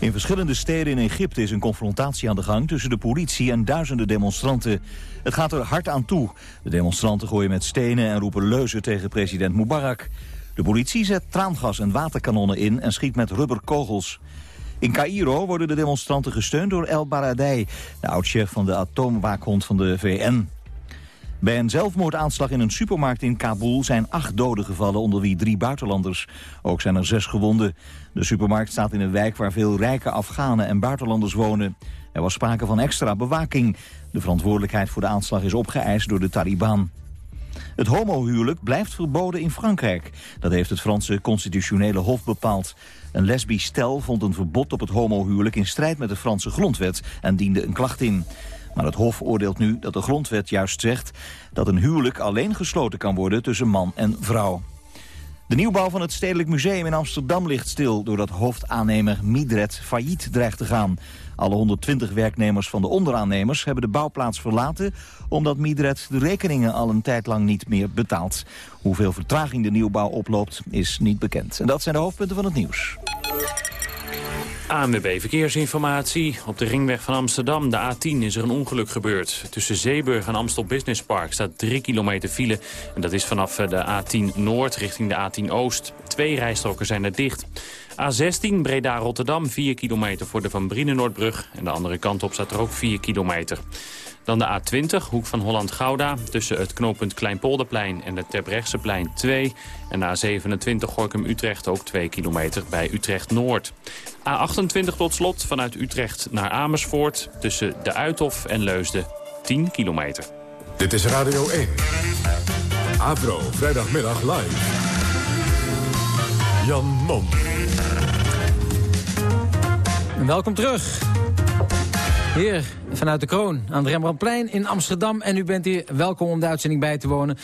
In verschillende steden in Egypte is een confrontatie aan de gang tussen de politie en duizenden demonstranten. Het gaat er hard aan toe. De demonstranten gooien met stenen en roepen leuzen tegen president Mubarak. De politie zet traangas en waterkanonnen in en schiet met rubberkogels. In Cairo worden de demonstranten gesteund door El Baradei, de oud-chef van de atoomwaakhond van de VN. Bij een zelfmoordaanslag in een supermarkt in Kabul zijn acht doden gevallen, onder wie drie buitenlanders. Ook zijn er zes gewonden. De supermarkt staat in een wijk waar veel rijke Afghanen en buitenlanders wonen. Er was sprake van extra bewaking. De verantwoordelijkheid voor de aanslag is opgeëist door de Taliban. Het homohuwelijk blijft verboden in Frankrijk. Dat heeft het Franse constitutionele hof bepaald. Een lesbisch stel vond een verbod op het homohuwelijk in strijd met de Franse grondwet en diende een klacht in. Maar het Hof oordeelt nu dat de grondwet juist zegt dat een huwelijk alleen gesloten kan worden tussen man en vrouw. De nieuwbouw van het Stedelijk Museum in Amsterdam ligt stil... doordat hoofdaannemer Midred failliet dreigt te gaan. Alle 120 werknemers van de onderaannemers hebben de bouwplaats verlaten... omdat Midred de rekeningen al een tijd lang niet meer betaalt. Hoeveel vertraging de nieuwbouw oploopt is niet bekend. En dat zijn de hoofdpunten van het nieuws. ANWB Verkeersinformatie. Op de ringweg van Amsterdam, de A10, is er een ongeluk gebeurd. Tussen Zeeburg en Amstel Business Park staat 3 kilometer file. En dat is vanaf eh, de A10 Noord richting de A10 Oost. Twee rijstroken zijn er dicht. A16 Breda-Rotterdam, 4 kilometer voor de Van Brienenoordbrug. En de andere kant op staat er ook 4 kilometer. Dan de A20, hoek van Holland-Gouda, tussen het knooppunt Kleinpolderplein en het Terbrechtseplein 2. En de A27 Gorkum-Utrecht ook 2 kilometer bij Utrecht-Noord. A28 tot slot vanuit Utrecht naar Amersfoort, tussen de Uithof en Leusden 10 kilometer. Dit is Radio 1. Avro, vrijdagmiddag live. Jan Mom. Welkom terug. Hier vanuit de Kroon aan het Rembrandtplein in Amsterdam. En u bent hier welkom om de uitzending bij te wonen.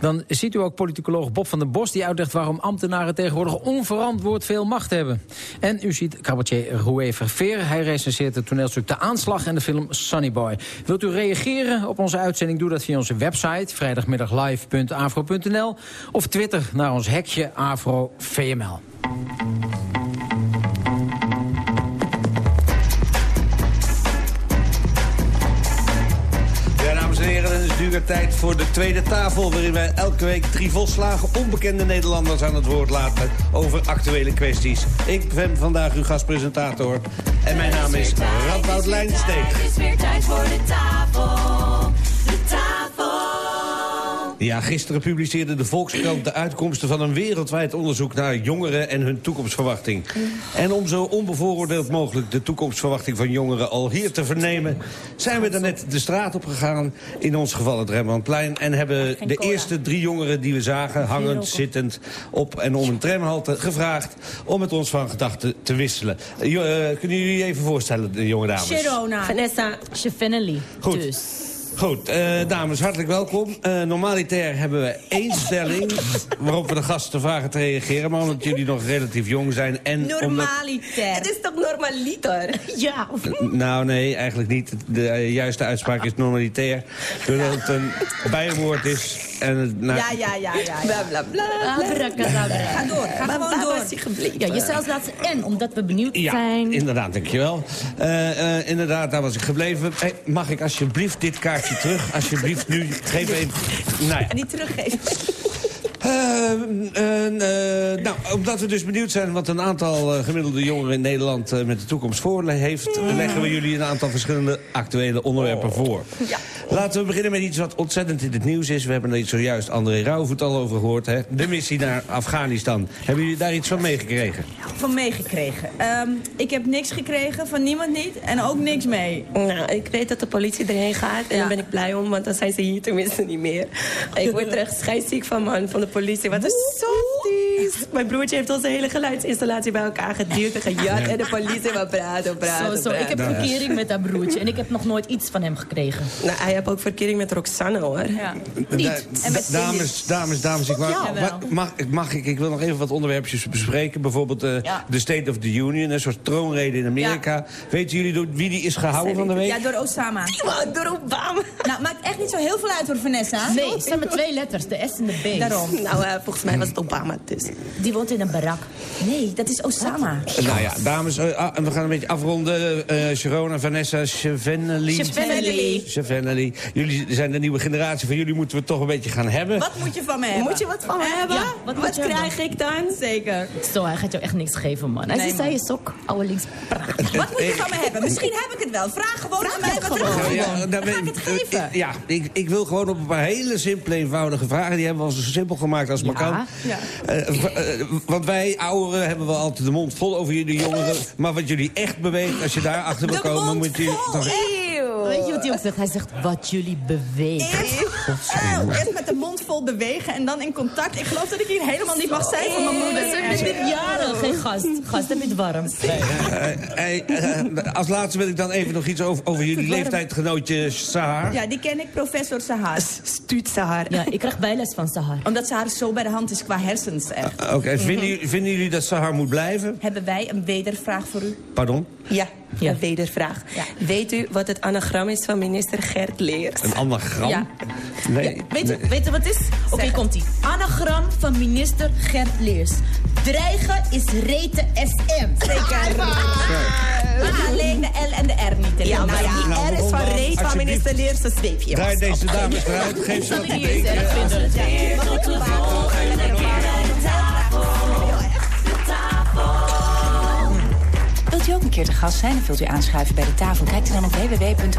Dan ziet u ook politicoloog Bob van der Bos... die uitlegt waarom ambtenaren tegenwoordig onverantwoord veel macht hebben. En u ziet cabaretier Roué Verveer. Hij recenseert het toneelstuk De Aanslag en de film Sunny Boy. Wilt u reageren op onze uitzending? Doe dat via onze website vrijdagmiddaglive.afro.nl... of Twitter naar ons hekje AfroVML. Is weer tijd voor de tweede tafel... waarin wij elke week drie volslagen onbekende Nederlanders aan het woord laten... over actuele kwesties. Ik ben vandaag uw gastpresentator en mijn naam is Radboud Lijnsteek. Het is weer tijd voor. De tafel. Ja, gisteren publiceerde de Volkskrant de uitkomsten van een wereldwijd onderzoek naar jongeren en hun toekomstverwachting. En om zo onbevooroordeeld mogelijk de toekomstverwachting van jongeren al hier te vernemen, zijn we daarnet de straat op gegaan, in ons geval het Rembrandtplein, en hebben de eerste drie jongeren die we zagen, hangend, zittend, op en om een tramhalte, gevraagd om met ons van gedachten te wisselen. Eh, eh, kunnen jullie je even voorstellen, de jonge dames? Sharona. Vanessa. Chefinelli. Goed. Dus. Goed, eh, dames, hartelijk welkom. Eh, normaliter hebben we één stelling waarop we de gasten vragen te reageren. Maar omdat jullie nog relatief jong zijn en omdat... Normaliter. Het is toch normaliter? Ja. Nou, nee, eigenlijk niet. De eh, juiste uitspraak is normalitair. Doordat het een bijwoord is. En het, nou, Ja, ja, ja, ja. Bla, bla, bla. Abracadabra. Ga door, ga gewoon door. Ja, je zelfs laatste en, omdat we benieuwd Ja, zijn. inderdaad, dankjewel. Eh eh inderdaad, daar was ik gebleven. Hey, mag ik alsjeblieft dit kaartje terug? Alsjeblieft, nu. Geef even... Nou ja. Niet teruggeven. Eh, eh, eh, nou, omdat we dus benieuwd zijn wat een aantal gemiddelde jongeren in Nederland met de toekomst voor heeft, leggen we jullie een aantal verschillende actuele onderwerpen voor. Laten we beginnen met iets wat ontzettend in het nieuws is. We hebben er zojuist André Rauwvoet al over gehoord. Hè? De missie naar Afghanistan. Hebben jullie daar iets van meegekregen? van meegekregen. Ehm, ik heb niks gekregen, van niemand niet. En ook niks mee. Nou, ik weet dat de politie erheen gaat. En daar ben ik blij om, want dan zijn ze hier tenminste niet meer. Ik word er echt scheidsziek van, man, van de politie. Wat een Mijn broertje heeft onze hele geluidsinstallatie bij elkaar geduwd en gejat. En de politie wil praten, praten, Zo, zo. Ik heb verkering met dat broertje en ik heb nog nooit iets van hem gekregen. Nou, hij heeft ook verkering met Roxanne, hoor. Ja. Da- dames, dames, dames, ik, wou- Ja, mag, ik- mag ik, ik wil nog even wat onderwerpjes bespreken. Bijvoorbeeld eh, de State of the Union, een soort troonrede in Amerika. Weten jullie door wie die is gehouden van de week? Ja, door Osama. door Obama. Nou, maakt echt niet zo heel veel uit voor Vanessa. Nee, het zijn maar twee letters, de S en de B. Daarom. Nou, eh, volgens mij was het Obama dus. Die woont in een barak. Nee, dat is Osama. Nou ja, dames, eh, en we gaan een beetje afronden. Eh Sharona, Vanessa, Chevenely. Chevenely. Jullie zijn de nieuwe generatie. Van jullie moeten we toch een beetje gaan hebben. Wat moet je van me hebben? Moet je wat van me hebben? Ja, wat je krijg hebben? ik dan? Zeker. Zo, hij gaat jou echt niks geven, man. Hij Nee, zei is ook oude links. Wat moet je van me hebben? Misschien heb ik het wel. Vraag gewoon aan mij wat er Ja, is. ja, dan ben- eh, Ja, ik, ik wil gewoon op een paar hele simpele, eenvoudige vragen. Die hebben we al zo simpel gemaakt als het maar kan. Eh, eh, want wij ouderen hebben wel altijd de mond vol over jullie jongeren. Maar wat jullie echt beweegt, als je daar achter wil komen... moet je toch... Weet je wat hij ook zegt? Hij zegt wat jullie bewegen. Eerst met de mond vol bewegen en dan in contact. Ik geloof dat ik hier helemaal niet mag zijn voor mijn moeder. We zijn dit jaren geen gast. Gast, heb je het warm. Eh, eh, eh, als laatste wil ik dan even nog iets over, over jullie leeftijdgenootje Sahar. Ja, die ken ik, professor Sahar. Stuurt Sahar. Ja, ik krijg bijles van Sahar. Omdat Sahar zo bij de hand is qua hersens. Echt. Oké, vinden, jullie, vinden jullie dat Sahar moet blijven? Hebben wij een wedervraag voor u? Pardon? Ja, een wedervraag. Weet u wat het anagram is van minister Gert Leers? Een anagram? Ja. Nee. Weet, nee. u, weet u wat het is? Oké, komt ie. Anagram van minister Gert Leers. Dreigen is rete SM. Zeker. Alleen de L en de R niet. Ja, maar Nou die R is van reet van minister Leerse zweepje. Draai deze dames eruit, geef ze wat te drinken. Wilt u ook een keer te gast zijn? Dan vult u aanschuiven bij de tafel. Kijk dan op www.kroon.nl.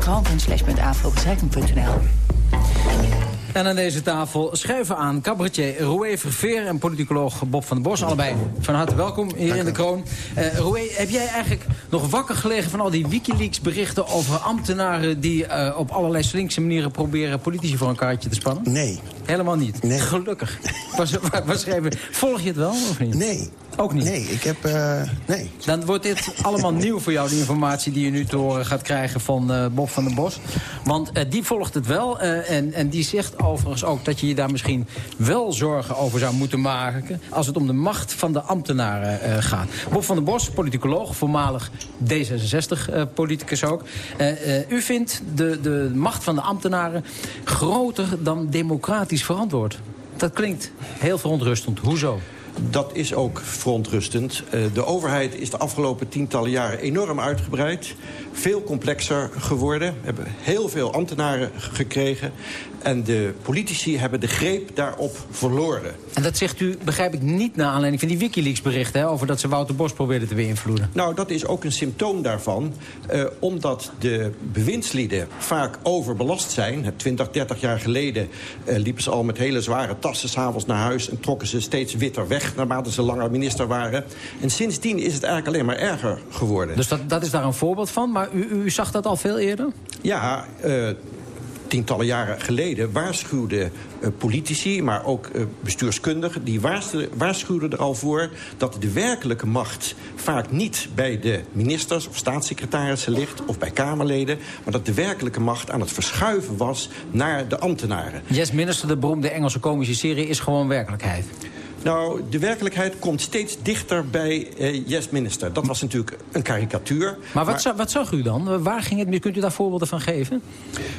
En aan deze tafel schuiven aan cabaretier Roué Verveer en politicoloog Bob van den Bos. Allebei van harte welkom hier in de kroon. Uh, Roué, heb jij eigenlijk nog wakker gelegen van al die Wikileaks berichten over ambtenaren die uh, op allerlei slinkse manieren proberen politici voor een kaartje te spannen? Nee. Helemaal niet? Nee. Gelukkig. Was, was schreven, volg je het wel of niet? Nee. Ook niet? Nee, ik heb... Uh, nee. Dan wordt dit allemaal nieuw voor jou, die informatie die je nu te horen gaat krijgen van uh, Bob van den Bos. Want uh, die volgt het wel en, en die zegt overigens ook dat je je daar misschien wel zorgen over zou moeten maken... als het om de macht van de ambtenaren gaat. Bob van den Bos, politicoloog, voormalig D66-politicus ook. u vindt de, de macht van de ambtenaren groter dan democratisch verantwoord. Dat klinkt heel verontrustend. Hoezo? Dat is ook verontrustend. De overheid is de afgelopen tientallen jaren enorm uitgebreid. Veel complexer geworden. We hebben heel veel ambtenaren gekregen. En de politici hebben de greep daarop verloren. En dat zegt u, begrijp ik, niet naar aanleiding van die Wikileaks-berichten... over dat ze Wouter Bos probeerden te beïnvloeden. Nou, dat is ook een symptoom daarvan. Uh, omdat de bewindslieden vaak overbelast zijn. 20, 30 jaar geleden uh, liepen ze al met hele zware tassen... s'avonds naar huis en trokken ze steeds witter weg... naarmate ze langer minister waren. En sindsdien is het eigenlijk alleen maar erger geworden. Dus dat, dat is daar een voorbeeld van, maar u, u zag dat al veel eerder? Ja, uh, tientallen jaren geleden waarschuwden uh, politici, maar ook uh, bestuurskundigen... die waarschuwden er al voor dat de werkelijke macht vaak niet bij de ministers of staatssecretarissen ligt... of bij Kamerleden, maar dat de werkelijke macht aan het verschuiven was naar de ambtenaren. Yes, minister, de beroemde Engelse komische serie, is gewoon werkelijkheid. Nou, de werkelijkheid komt steeds dichter bij uh, Yes Minister. Dat was natuurlijk een karikatuur. Maar wat, maar... wat zag u dan? Waar ging het? Kunt u daar voorbeelden van geven?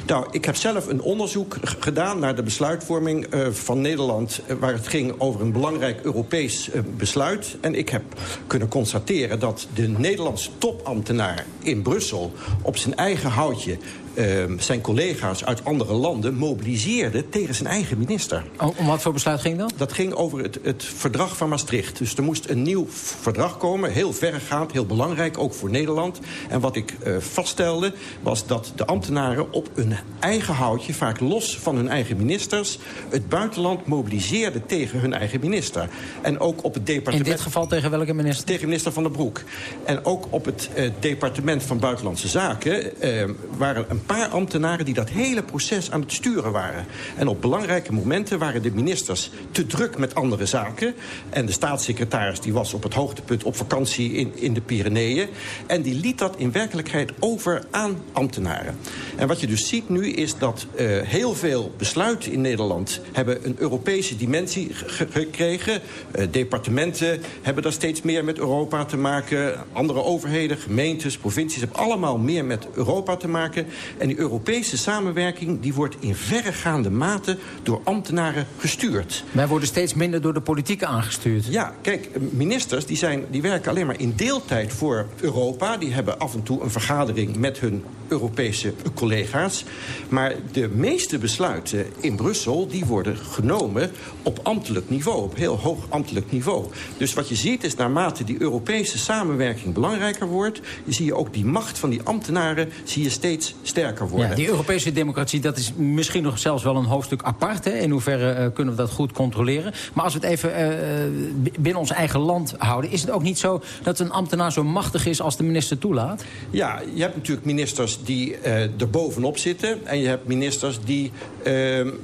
Nou, ik heb zelf een onderzoek gedaan naar de besluitvorming uh, van Nederland... Uh, waar het ging over een belangrijk Europees besluit. En ik heb kunnen constateren dat de Nederlandse topambtenaar in Brussel... op zijn eigen houtje uh, zijn collega's uit andere landen mobiliseerde tegen zijn eigen minister. Oh, om wat voor besluit ging dat? Dat ging over het, het verdrag van Maastricht. Dus er moest een nieuw verdrag komen, heel verregaand, heel belangrijk, ook voor Nederland. En wat ik uh, vaststelde, was dat de ambtenaren op hun eigen houtje, vaak los van hun eigen ministers, het buitenland mobiliseerden tegen hun eigen minister. En ook op het departement... In dit geval tegen welke minister? Tegen minister Van der Broek. En ook op het uh, departement van Buitenlandse Zaken uh, waren een paar ambtenaren die dat hele proces aan het sturen waren. En op belangrijke momenten waren de ministers te druk met andere zaken. En de staatssecretaris die was op het hoogtepunt op vakantie in, in de Pyreneeën. En die liet dat in werkelijkheid over aan ambtenaren. En wat je dus ziet nu is dat uh, heel veel besluiten in Nederland... hebben een Europese dimensie gekregen. Uh, departementen hebben daar steeds meer met Europa te maken. Andere overheden, gemeentes, provincies... hebben allemaal meer met Europa te maken. En die Europese samenwerking die wordt in verregaande mate door ambtenaren gestuurd. Wij worden steeds minder door de politiek aangestuurd. Ja, kijk, ministers die, zijn, die werken alleen maar in deeltijd voor Europa. Die hebben af en toe een vergadering met hun Europese collega's. Maar de meeste besluiten in Brussel die worden genomen op ambtelijk niveau. Op heel hoog ambtelijk niveau. Dus wat je ziet is naarmate die Europese samenwerking belangrijker wordt... zie je ook die macht van die ambtenaren zie je steeds sterker worden. Ja, die Europese democratie, dat is misschien nog zelfs wel een hoofdstuk apart. Hè? In hoeverre uh, kunnen we dat goed controleren. Maar als we het even uh, binnen ons eigen land houden... is het ook niet zo dat een ambtenaar zo machtig is als de minister toelaat? Ja, je hebt natuurlijk ministers die uh, er bovenop zitten. En je hebt ministers die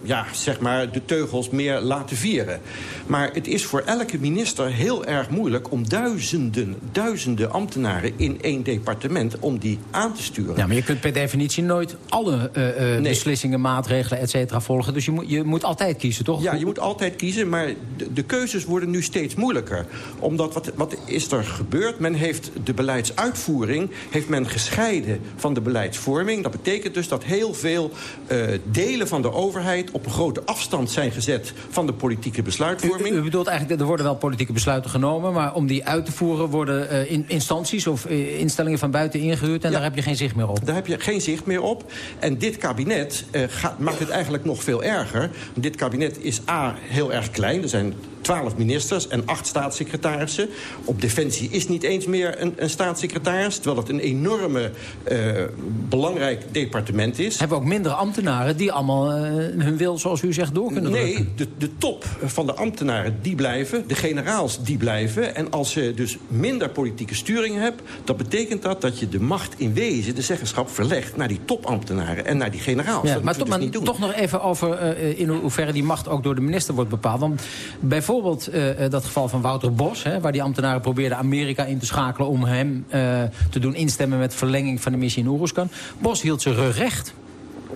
ja, zeg maar de teugels meer laten vieren. Maar het is voor elke minister heel erg moeilijk... om duizenden, duizenden ambtenaren in één departement... om die aan te sturen. Ja, maar je kunt per definitie nooit alle eh, eh, beslissingen, maatregelen, et cetera, volgen. Dus je moet, je moet altijd kiezen, toch? Ja, je moet altijd kiezen, maar de, de keuzes worden nu steeds moeilijker. Omdat, wat, wat is er gebeurd? Men heeft de beleidsuitvoering heeft men gescheiden van de beleidsvorming. Dat betekent dus dat heel veel eh, delen van de overheid... op een grote afstand zijn gezet van de politieke besluitvorming. U, u bedoelt eigenlijk, er worden wel politieke besluiten genomen... maar om die uit te voeren worden uh, in, instanties of uh, instellingen van buiten ingehuurd... en ja, daar heb je geen zicht meer op. Daar heb je geen zicht meer op. En dit kabinet gaat, maakt het eigenlijk nog veel erger. Dit kabinet is A, heel erg klein. Er zijn twaalf ministers en acht staatssecretarissen. Op Defensie is niet eens meer een, een staatssecretaris... terwijl het een enorme, uh, belangrijk departement is. Hebben we ook minder ambtenaren die allemaal uh, hun wil, zoals u zegt, door kunnen nee, drukken? Nee, de, de top van de ambtenaren, die blijven. De generaals, die blijven. En als je dus minder politieke sturing hebt... dan betekent dat dat je de macht in wezen, de zeggenschap, verlegt... naar die topambtenaren en naar die generaals. Ja, maar, to, dus maar toch nog even over uh, in hoeverre die macht ook door de minister wordt bepaald. Want bijvoorbeeld bijvoorbeeld uh, dat geval van Wouter Bos... Hè, waar die ambtenaren probeerden Amerika in te schakelen... om hem uh, te doen instemmen met verlenging van de missie in Oeruzkan. Bos hield zijn rug recht.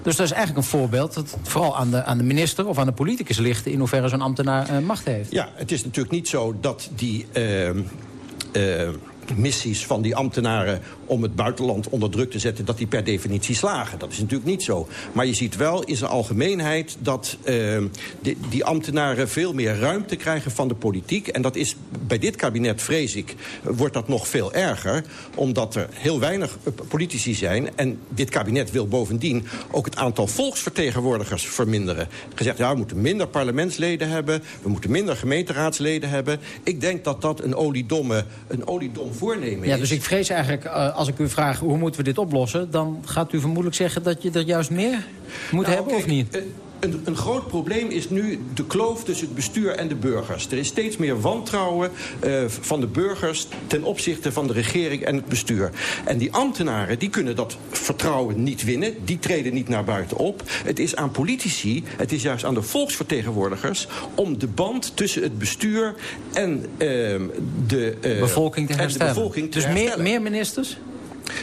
Dus dat is eigenlijk een voorbeeld dat het vooral aan de, aan de minister of aan de politicus ligt... in hoeverre zo'n ambtenaar macht heeft. Ja, het is natuurlijk niet zo dat die missies van die ambtenaren om het buitenland onder druk te zetten... dat die per definitie slagen. Dat is natuurlijk niet zo. Maar je ziet wel in zijn algemeenheid dat uh, die, die ambtenaren... veel meer ruimte krijgen van de politiek. En dat is bij dit kabinet, vrees ik, wordt dat nog veel erger. Omdat er heel weinig politici zijn. En dit kabinet wil bovendien ook het aantal volksvertegenwoordigers verminderen. Gezegd, ja, we moeten minder parlementsleden hebben. We moeten minder gemeenteraadsleden hebben. Ik denk dat dat een oliedomme, een oliedom voornemen ja, is. Dus ik vrees eigenlijk, uh, als ik u vraag hoe moeten we dit oplossen... dan gaat u vermoedelijk zeggen dat je er juist meer moet nou, hebben kijk, of niet? Een, een, groot probleem is nu de kloof tussen het bestuur en de burgers. Er is steeds meer wantrouwen uh, van de burgers ten opzichte van de regering en het bestuur. En die ambtenaren die kunnen dat vertrouwen niet winnen. Die treden niet naar buiten op. Het is aan politici, het is juist aan de volksvertegenwoordigers... om de band tussen het bestuur en uh, de, uh, bevolking te herstellen. Bevolking te dus herstellen. Meer, meer ministers?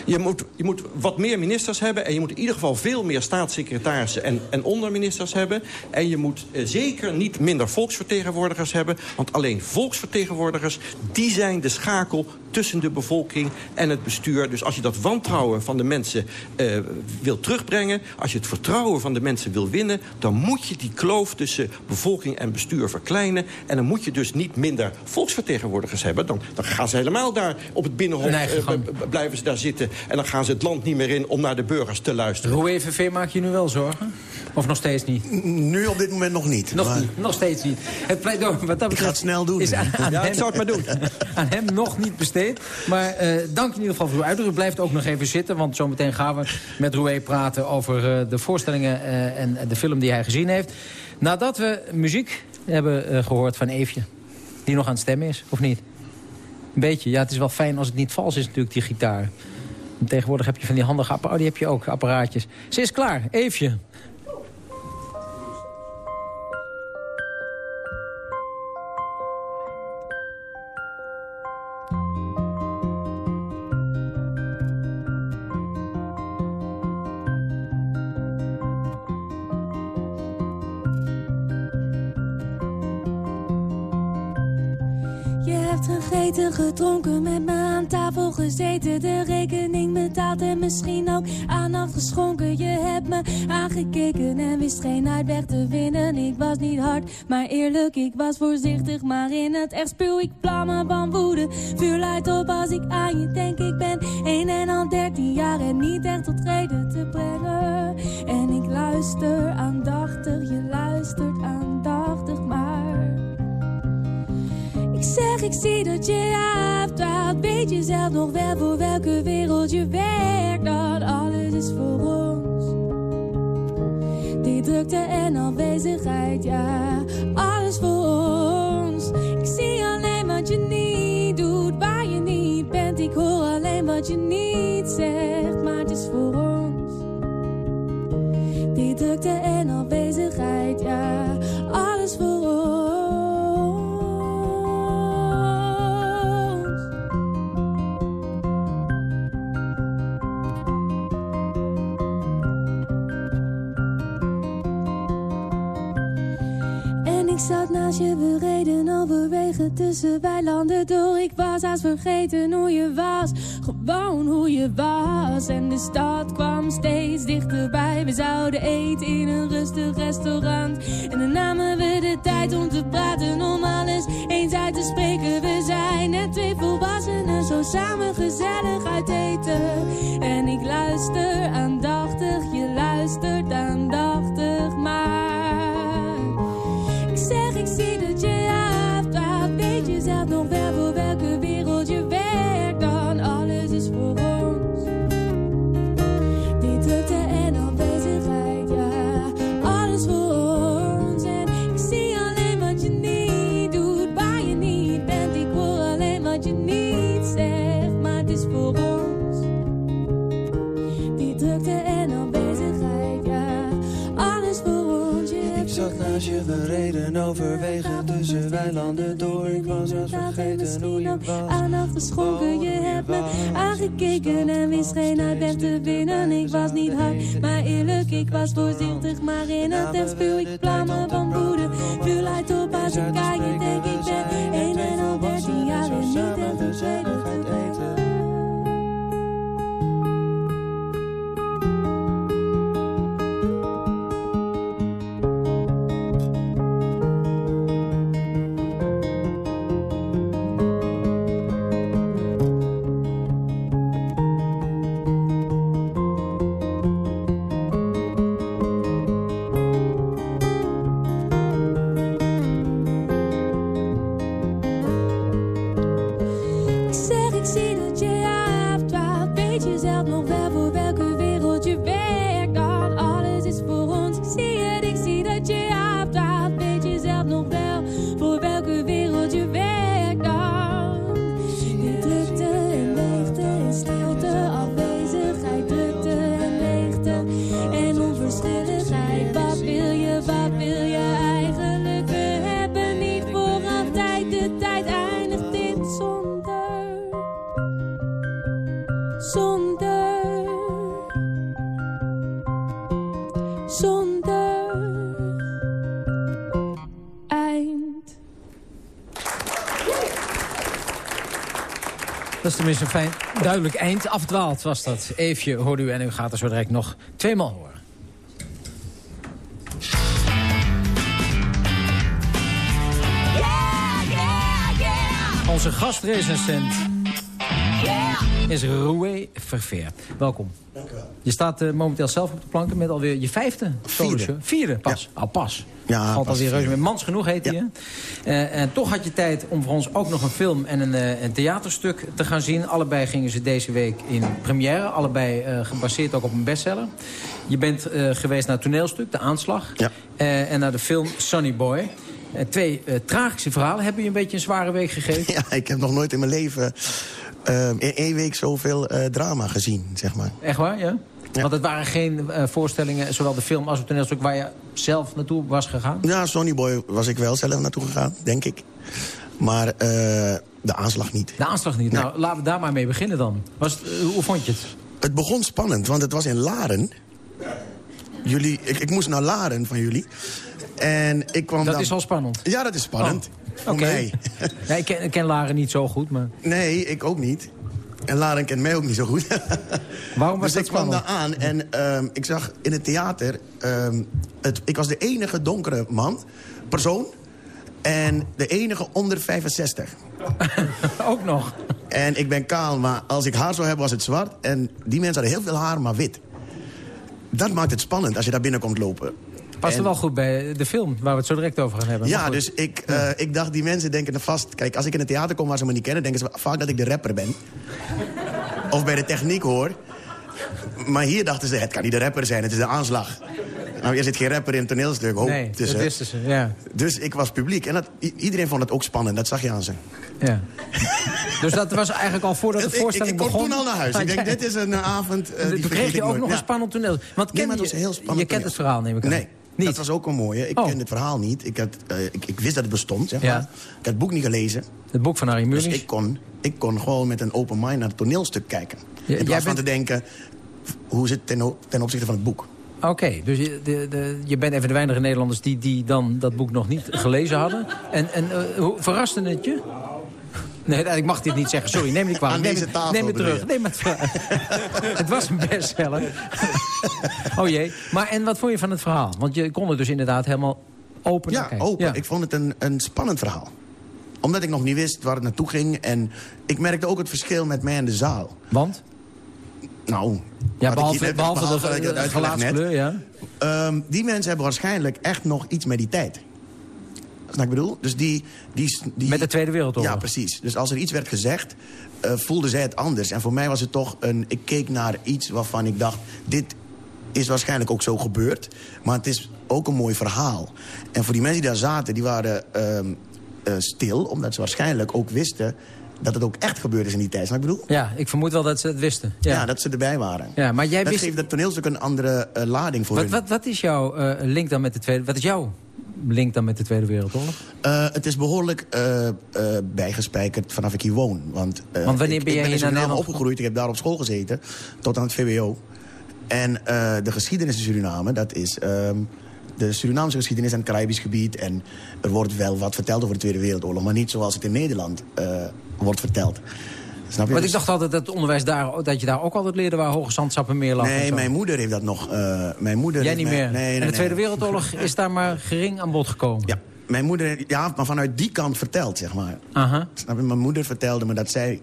Je moet, je moet wat meer ministers hebben... en je moet in ieder geval veel meer staatssecretarissen en, en onderministers hebben. En je moet uh, zeker niet minder volksvertegenwoordigers hebben. Want alleen volksvertegenwoordigers, die zijn de schakel tussen de bevolking en het bestuur. Dus als je dat wantrouwen van de mensen uh, wil terugbrengen... als je het vertrouwen van de mensen wil winnen... dan moet je die kloof tussen bevolking en bestuur verkleinen. En dan moet je dus niet minder volksvertegenwoordigers hebben. Dan, dan gaan ze helemaal daar op het binnenhof... Uh, blijven ze daar zitten. En dan gaan ze het land niet meer in om naar de burgers te luisteren. Hoe EVV maak je nu wel zorgen? Of nog steeds niet? Nu op dit moment nog niet. Nog, maar... niet, nog steeds niet. Het pleidooi wat dat betreft... Ik ga het snel doen. Is aan, aan ja, hem, ik zou het maar doen. aan hem nog niet Maar uh, dank in ieder geval voor uw uitdrukking. Blijft ook nog even zitten, want zometeen gaan we met Roué praten... over uh, de voorstellingen uh, en de film die hij gezien heeft. Nadat we muziek hebben gehoord van Eefje. Die nog aan het stemmen is, of niet? Een beetje. Ja, het is wel fijn als het niet vals is natuurlijk, die gitaar. Tegenwoordig heb je van die handige apparaatjes. Oh, die heb je ook, apparaatjes. Ze is klaar, Eefje. Gegeten, gedronken, met me aan tafel gezeten. De rekening betaald en misschien ook aandacht geschonken. Je hebt me aangekeken en wist geen uitweg te vinden. Ik was niet hard, maar eerlijk, ik was voorzichtig. Maar in het echt spuw ik vlammen van woede. Vuur luidt op als ik aan je denk. Ik ben een en al dertien jaar en niet echt tot reden te brengen. En ik luister aandachtig, je luistert aandachtig, Ik zeg, ik zie dat je afdwaalt. Weet je zelf nog wel voor welke wereld je werkt? Dat alles is voor ons. Die drukte en afwezigheid, ja, alles voor ons. Ik zie alleen wat je niet doet, waar je niet bent. Ik hoor alleen wat je niet zegt, maar het is voor ons. Die drukte en we reden overwegen tussen weilanden door. Ik was haast vergeten hoe je was, gewoon hoe je was. En de stad kwam steeds dichterbij. We zouden eten in een rustig restaurant. En dan namen we de tijd om te praten, om alles eens uit te spreken. We zijn net twee volwassenen, zo samen gezellig uit eten. En ik luister aandachtig, je luistert aandachtig, overwegen tussen weilanden door. Ik was als vergeten hoe je was. Aandacht geschonken, je hebt me aangekeken en wist geen uitweg te winnen. Ik was niet hard, maar eerlijk, ik was voorzichtig, maar in het echt spuw ik vlammen van woede. Vuur uit op als ik kijk en denk ik ben een en al dertien jaar en niet echt tevreden te weten. Tenminste een fijn, duidelijk eind. Afdwaald was dat. Eefje hoorde u en u gaat er zo direct nog tweemaal horen. Onze gastrecensent is Roué Verveer. Welkom. Dank u wel. Je staat eh, momenteel zelf op de planken met alweer je vijfde Vierde. Vierde, pas. Al pas. Ja, Valt pas alweer reuze mee. Mans genoeg heet hij, Eh, en toch had je tijd om voor ons ook nog een film en een, eh, een theaterstuk te gaan zien. Allebei gingen ze deze week in première. Allebei eh, gebaseerd ook op een bestseller. Je bent geweest naar het toneelstuk, De Aanslag. Eh, en naar de film Sonny Boy. Twee eh, tragische verhalen. Hebben je een beetje een zware week gegeven? Ja, ik heb nog nooit in mijn leven in één week zoveel drama gezien, zeg maar. Echt waar, ja? Want het waren geen eh, voorstellingen, zowel de film als het toneelstuk... waar je zelf naartoe was gegaan? Ja, Sonny Boy was ik wel zelf naartoe gegaan, denk ik. Maar eh, de aanslag niet. De aanslag niet. Nou, laten we daar maar mee beginnen dan. Was het, eh, hoe vond je het? Het begon spannend, want het was in Laren. Jullie, ik, ik moest naar Laren van jullie. En ik kwam Dat dan- is al spannend. Ja, dat is spannend. Voor Oké. mij. Ja, ik, ken, ik ken Laren niet zo goed, maar... Nee, ik ook niet. En Laren kent mij ook niet zo goed. Waarom was dus dat ik kwam daar aan en ehm, ik zag in het theater... ehm, het, ik was de enige donkere man, persoon... en de enige onder 65. ook nog? En ik ben kaal, maar als ik haar zou hebben was het zwart. En die mensen hadden heel veel haar, maar wit. Dat maakt het spannend als je daar binnenkomt lopen. Past er wel goed bij de film, waar we het zo direct over gaan hebben. Ja, dus ik, eh, ik dacht, die mensen denken er vast... Kijk, als ik in het theater kom waar ze me niet kennen... denken ze vaak dat ik de rapper ben. of bij de techniek hoor. Maar hier dachten ze, het kan niet de rapper zijn, het is de aanslag. Nou, er zit geen rapper in een toneelstuk. Hoop, Nee, dat tussen. wisten ze, ja. Dus ik was publiek. En dat, iedereen vond het ook spannend, dat zag je aan ze. ja. dus dat was eigenlijk al voordat de Ik- ik, voorstelling ik, kon begon? toen al naar huis. Ik denk, dit is een eh, avond... eh, die kreeg je ik ook nooit. nog Ja. een spannend toneel. Want Nee, ken maar je, heel spannend je kent het verhaal, neem ik aan. Nee, dat was ook een mooie. Ik Oh. kende het verhaal niet. Ik, had, eh, ik, ik wist dat het bestond, zeg Ja. maar. Ik had het boek niet gelezen. Het boek van Harry Dus Mulisch? ik kon, ik kon gewoon met een open mind naar het toneelstuk kijken. jij In plaats van bent- te denken, hoe zit het ten opzichte van het boek. Oké, dus je, de, de, je bent even de weinige Nederlanders die, die dan dat boek nog niet gelezen hadden. En, en eh, hoe verraste het je? Nee, ik mag dit niet zeggen. Sorry, neem het kwalijk. Aan Neem, deze het- tafel neem het terug. Neem het, het was een bestseller. oh jee. Maar en wat vond je van het verhaal? Want je kon er dus inderdaad helemaal open Ja, open. Ik vond het een, een spannend verhaal. Omdat ik nog niet wist waar het naartoe ging. En ik merkte ook het verschil met mij en de zaal. Want? Nou, Ja, behalve, net- behalve, behalve de, het de gelaatskleur, ja. Ehm, die mensen hebben waarschijnlijk echt nog iets met die tijd. Ik bedoel? Dus die, die, die, Met de Tweede Wereldoorlog. Ja, precies. Dus als er iets werd gezegd, eh voelden zij het anders. En voor mij was het toch een... Ik keek naar iets waarvan ik dacht... dit is waarschijnlijk ook zo gebeurd. Maar het is ook een mooi verhaal. En voor die mensen die daar zaten, die waren eh, stil... omdat ze waarschijnlijk ook wisten dat het ook echt gebeurd is in die tijd. Snap ik bedoel? Ja, ik vermoed wel dat ze het wisten. Ja, Ja. dat ze erbij waren. Ja, maar jij dat wist- geeft het toneelstuk een andere eh, lading voor Wat, hun. wat, wat is jouw link dan met de Tweede... Wat is jouw link dan met de Tweede Wereldoorlog? Eh, het is behoorlijk eh, eh, bijgespijkerd vanaf ik hier woon. Want, Want wanneer ik, ben ik jij ben hier in Suriname opgegroeid. Ik heb daar op school gezeten, tot aan het VWO. En de geschiedenis in Suriname, dat is ehm, de Surinaamse geschiedenis en het Caribisch gebied. En er wordt wel wat verteld over de Tweede Wereldoorlog... maar niet zoals het in Nederland wordt verteld. Snap je? Want Dus- ik dacht altijd dat het onderwijs daar, dat je daar ook altijd leerde waar hoge zandsappen meer lag. Nee, mijn moeder heeft dat nog... eh, mijn moeder Jij niet meer. Nee, nee, en de nee. Tweede Wereldoorlog is daar maar gering aan bod gekomen. Ja, mijn moeder, ja, maar vanuit die kant verteld, zeg maar. Aha. Snap je? Mijn moeder vertelde me dat zij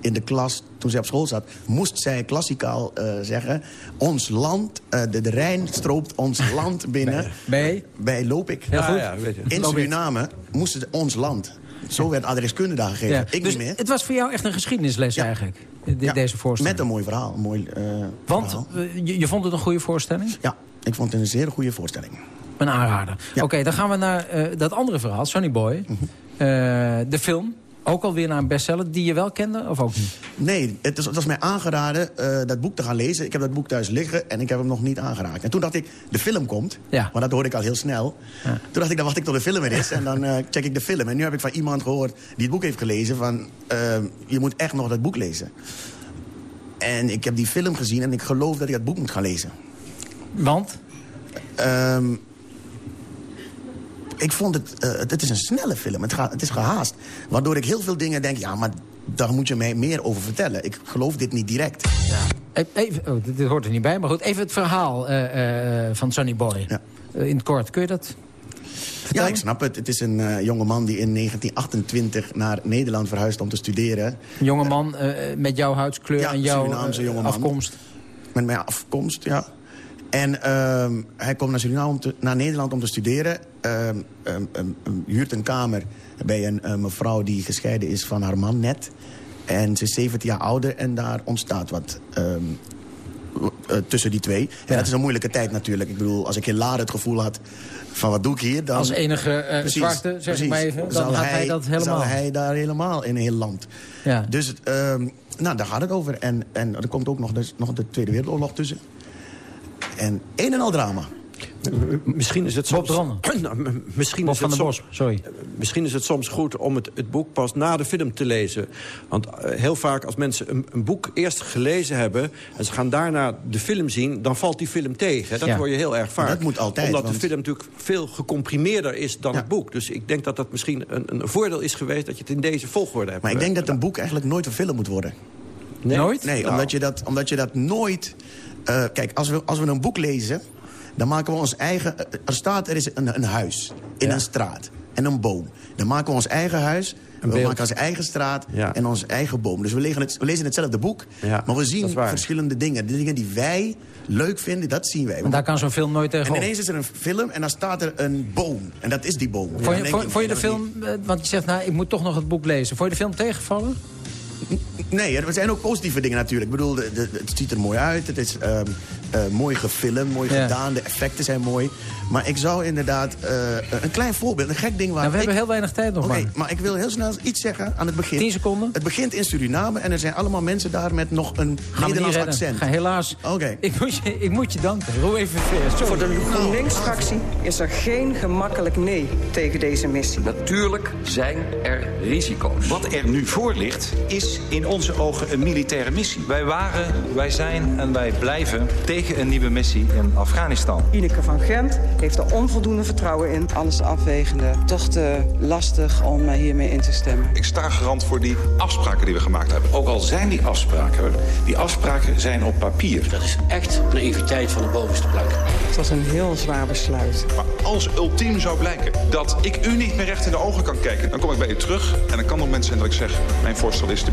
in de klas, toen zij op school zat... moest zij klassikaal eh, zeggen... ons land, eh, de, de Rijn stroopt ons land binnen. Bij? Bij Lopik. Heel goed. Ja, weet je. In. Suriname moesten ze ons land. Zo werd adreskunde daar gegeven. Ja. Ik dus niet meer. het was voor jou echt een geschiedenisles eigenlijk, de- Ja, deze voorstelling. Met een mooi verhaal. Een mooi, eh, Want verhaal. eh, je, je vond het een goede voorstelling? Ja, ik vond het een zeer goede voorstelling. Een aanrader. Oké, dan gaan we naar eh, dat andere verhaal, Sonny Boy. Mhm. De film, ook alweer naar een bestseller, die je wel kende of ook niet? Nee, het, is, het was mij aangeraden eh, dat boek te gaan lezen. Ik heb dat boek thuis liggen en ik heb hem nog niet aangeraakt. En toen dacht ik, de film komt. Ja. Maar dat hoorde ik al heel snel. Toen dacht ik, dan wacht ik tot de film er is en dan eh, check ik de film. En nu heb ik van iemand gehoord die het boek heeft gelezen... van eh, je moet echt nog dat boek lezen. En ik heb die film gezien en ik geloof dat ik dat boek moet gaan lezen. Want? Ehm, ik vond het, eh, het, het is een snelle film. Het, gaat, het is gehaast. Waardoor ik heel veel dingen denk, ja, maar daar moet je mij meer over vertellen. Ik geloof dit niet direct. E- Even, oh, dit, hoort er niet bij, maar goed. Even het verhaal eh, eh, van Sonny Boy. Eh, in het kort, kun je dat Ja, ik snap het. Het is een eh, jonge man die in 1928 naar Nederland verhuist om te studeren. Een jonge man met jouw huidskleur Ja, en jouw Surinaamse afkomst. Met mijn afkomst, ja. En ehm, hij komt naar, Suriname om te- naar Nederland om te studeren. Ehm, huurt een kamer bij een, mevrouw die gescheiden is van haar man net. En ze is 17 jaar ouder en daar ontstaat wat eh, tussen die twee. En dat is een moeilijke tijd natuurlijk. Ik bedoel, als ik heel laat het gevoel had van wat doe ik hier... Dan... Als enige eh, zwarte, zeg ik maar even, dan Zal had hij dat helemaal. Zal hij daar helemaal in een heel land. Ja. Dus nou, daar gaat het over. En, en er komt ook nog, dus, nog de Tweede Wereldoorlog tussen. En een en al drama. Misschien is het soms... Nou, misschien Bob is van het soms, Bos, sorry. Misschien is het soms goed om het, het boek pas na de film te lezen. Want eh, heel vaak als mensen een, een boek eerst gelezen hebben... en ze gaan daarna de film zien, dan valt die film tegen. Dat Ja. hoor je heel erg vaak. Dat moet altijd, Omdat want- de film natuurlijk veel gecomprimeerder is dan het boek. Dus ik denk dat dat misschien een, een voordeel is geweest... dat je het in deze volgorde hebt. Maar ik eh, denk dat een boek eigenlijk nooit een film moet worden. Nee? Nooit? Nee, Nou. omdat, je dat, omdat je dat nooit... eh, kijk, als we, als we een boek lezen, dan maken we ons eigen... eh, Er staat, er is een, een huis in een straat en een boom. Dan maken we ons eigen huis, we beeld. maken onze eigen straat Ja. en onze eigen boom. Dus we lezen, het, we lezen hetzelfde boek, Ja, maar we zien verschillende dingen. De dingen die wij leuk vinden, dat zien wij. En daar kan zo'n film nooit En tegenop. ineens is er een film en dan staat er een boom. En dat is die boom. Vond je, vond, vond je de film, eh, want je zegt, nou, ik moet toch nog het boek lezen. Vond je de film tegenvallen? Nee, er zijn ook positieve dingen natuurlijk. Ik bedoel, de, de- het ziet er mooi uit. Het is ehm, eh, mooi gefilmd, mooi Ja. gedaan. De effecten zijn mooi. Maar ik zou inderdaad... eh, een klein voorbeeld, een gek ding waar Nou, we ik... hebben heel weinig tijd nog Oké, maar. maar ik wil heel snel iets zeggen aan het begin. 10 seconden. Het begint in Suriname en er zijn allemaal mensen daar met nog een Gaan Nederlands accent. Ga helaas. Oké. Ik, moet je, ik moet je danken. Roe even ver. Sorry. Voor de GroenLinks-fractie is er geen gemakkelijk nee tegen deze missie. Natuurlijk zijn er risico's. Wat er nu voor ligt is is in onze ogen een militaire missie. Wij waren, wij zijn en wij blijven tegen een nieuwe missie in Afghanistan. Ineke van Gent heeft er onvoldoende vertrouwen in. Alles afwegende, toch te lastig om hiermee in te stemmen. Ik sta garant voor die afspraken die we gemaakt hebben. Ook al zijn die afspraken, die afspraken zijn op papier. Dat is echt naïviteit van de bovenste plank. Het was een heel zwaar besluit. Maar als ultiem zou blijken dat ik u niet meer recht in de ogen kan kijken... dan kom ik bij u terug en dan kan het moment zijn dat ik zeg... mijn voorstel is de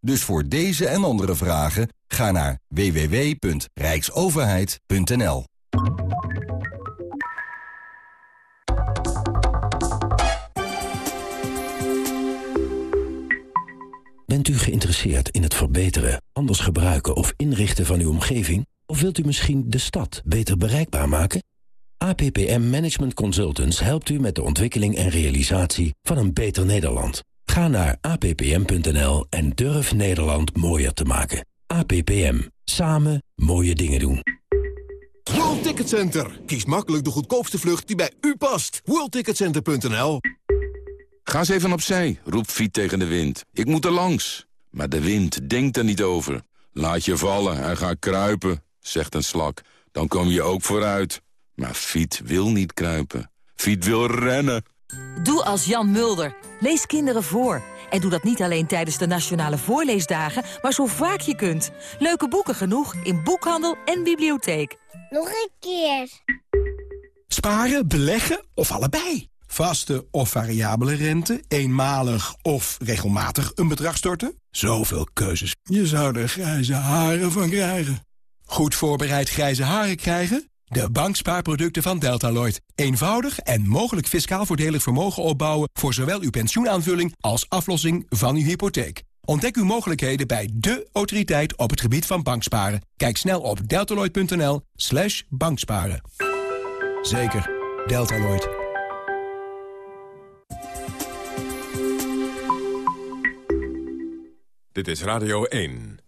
Dus voor deze en andere vragen ga naar www.rijksoverheid.nl. Bent u geïnteresseerd in het verbeteren, anders gebruiken of inrichten van uw omgeving? Of wilt u misschien de stad beter bereikbaar maken? APPM Management Consultants helpt u met de ontwikkeling en realisatie van een beter Nederland. Ga naar appm.nl en durf Nederland mooier te maken. APPM. Samen mooie dingen doen. World Ticket Center. Kies makkelijk de goedkoopste vlucht die bij u past. WorldTicketCenter.nl Ga eens even opzij, roept Fiet tegen de wind. Ik moet er langs. Maar de wind denkt er niet over. Laat je vallen en ga kruipen, zegt een slak. Dan kom je ook vooruit. Maar Fiet wil niet kruipen. Fiet wil rennen. Doe als Jan Mulder. Lees kinderen voor. En doe dat niet alleen tijdens de Nationale Voorleesdagen, maar zo vaak je kunt. Leuke boeken genoeg in boekhandel en bibliotheek. Nog een keer. Sparen, beleggen of allebei? Vaste of variabele rente, eenmalig of regelmatig een bedrag storten? Zoveel keuzes. Je zou er grijze haren van krijgen. Goed voorbereid grijze haren krijgen? De bankspaarproducten van Deltaloid. Eenvoudig en mogelijk fiscaal voordelig vermogen opbouwen... voor zowel uw pensioenaanvulling als aflossing van uw hypotheek. Ontdek uw mogelijkheden bij de autoriteit op het gebied van banksparen. Kijk snel op deltaloid.nl slash banksparen. Zeker, Deltaloid. Dit is Radio 1.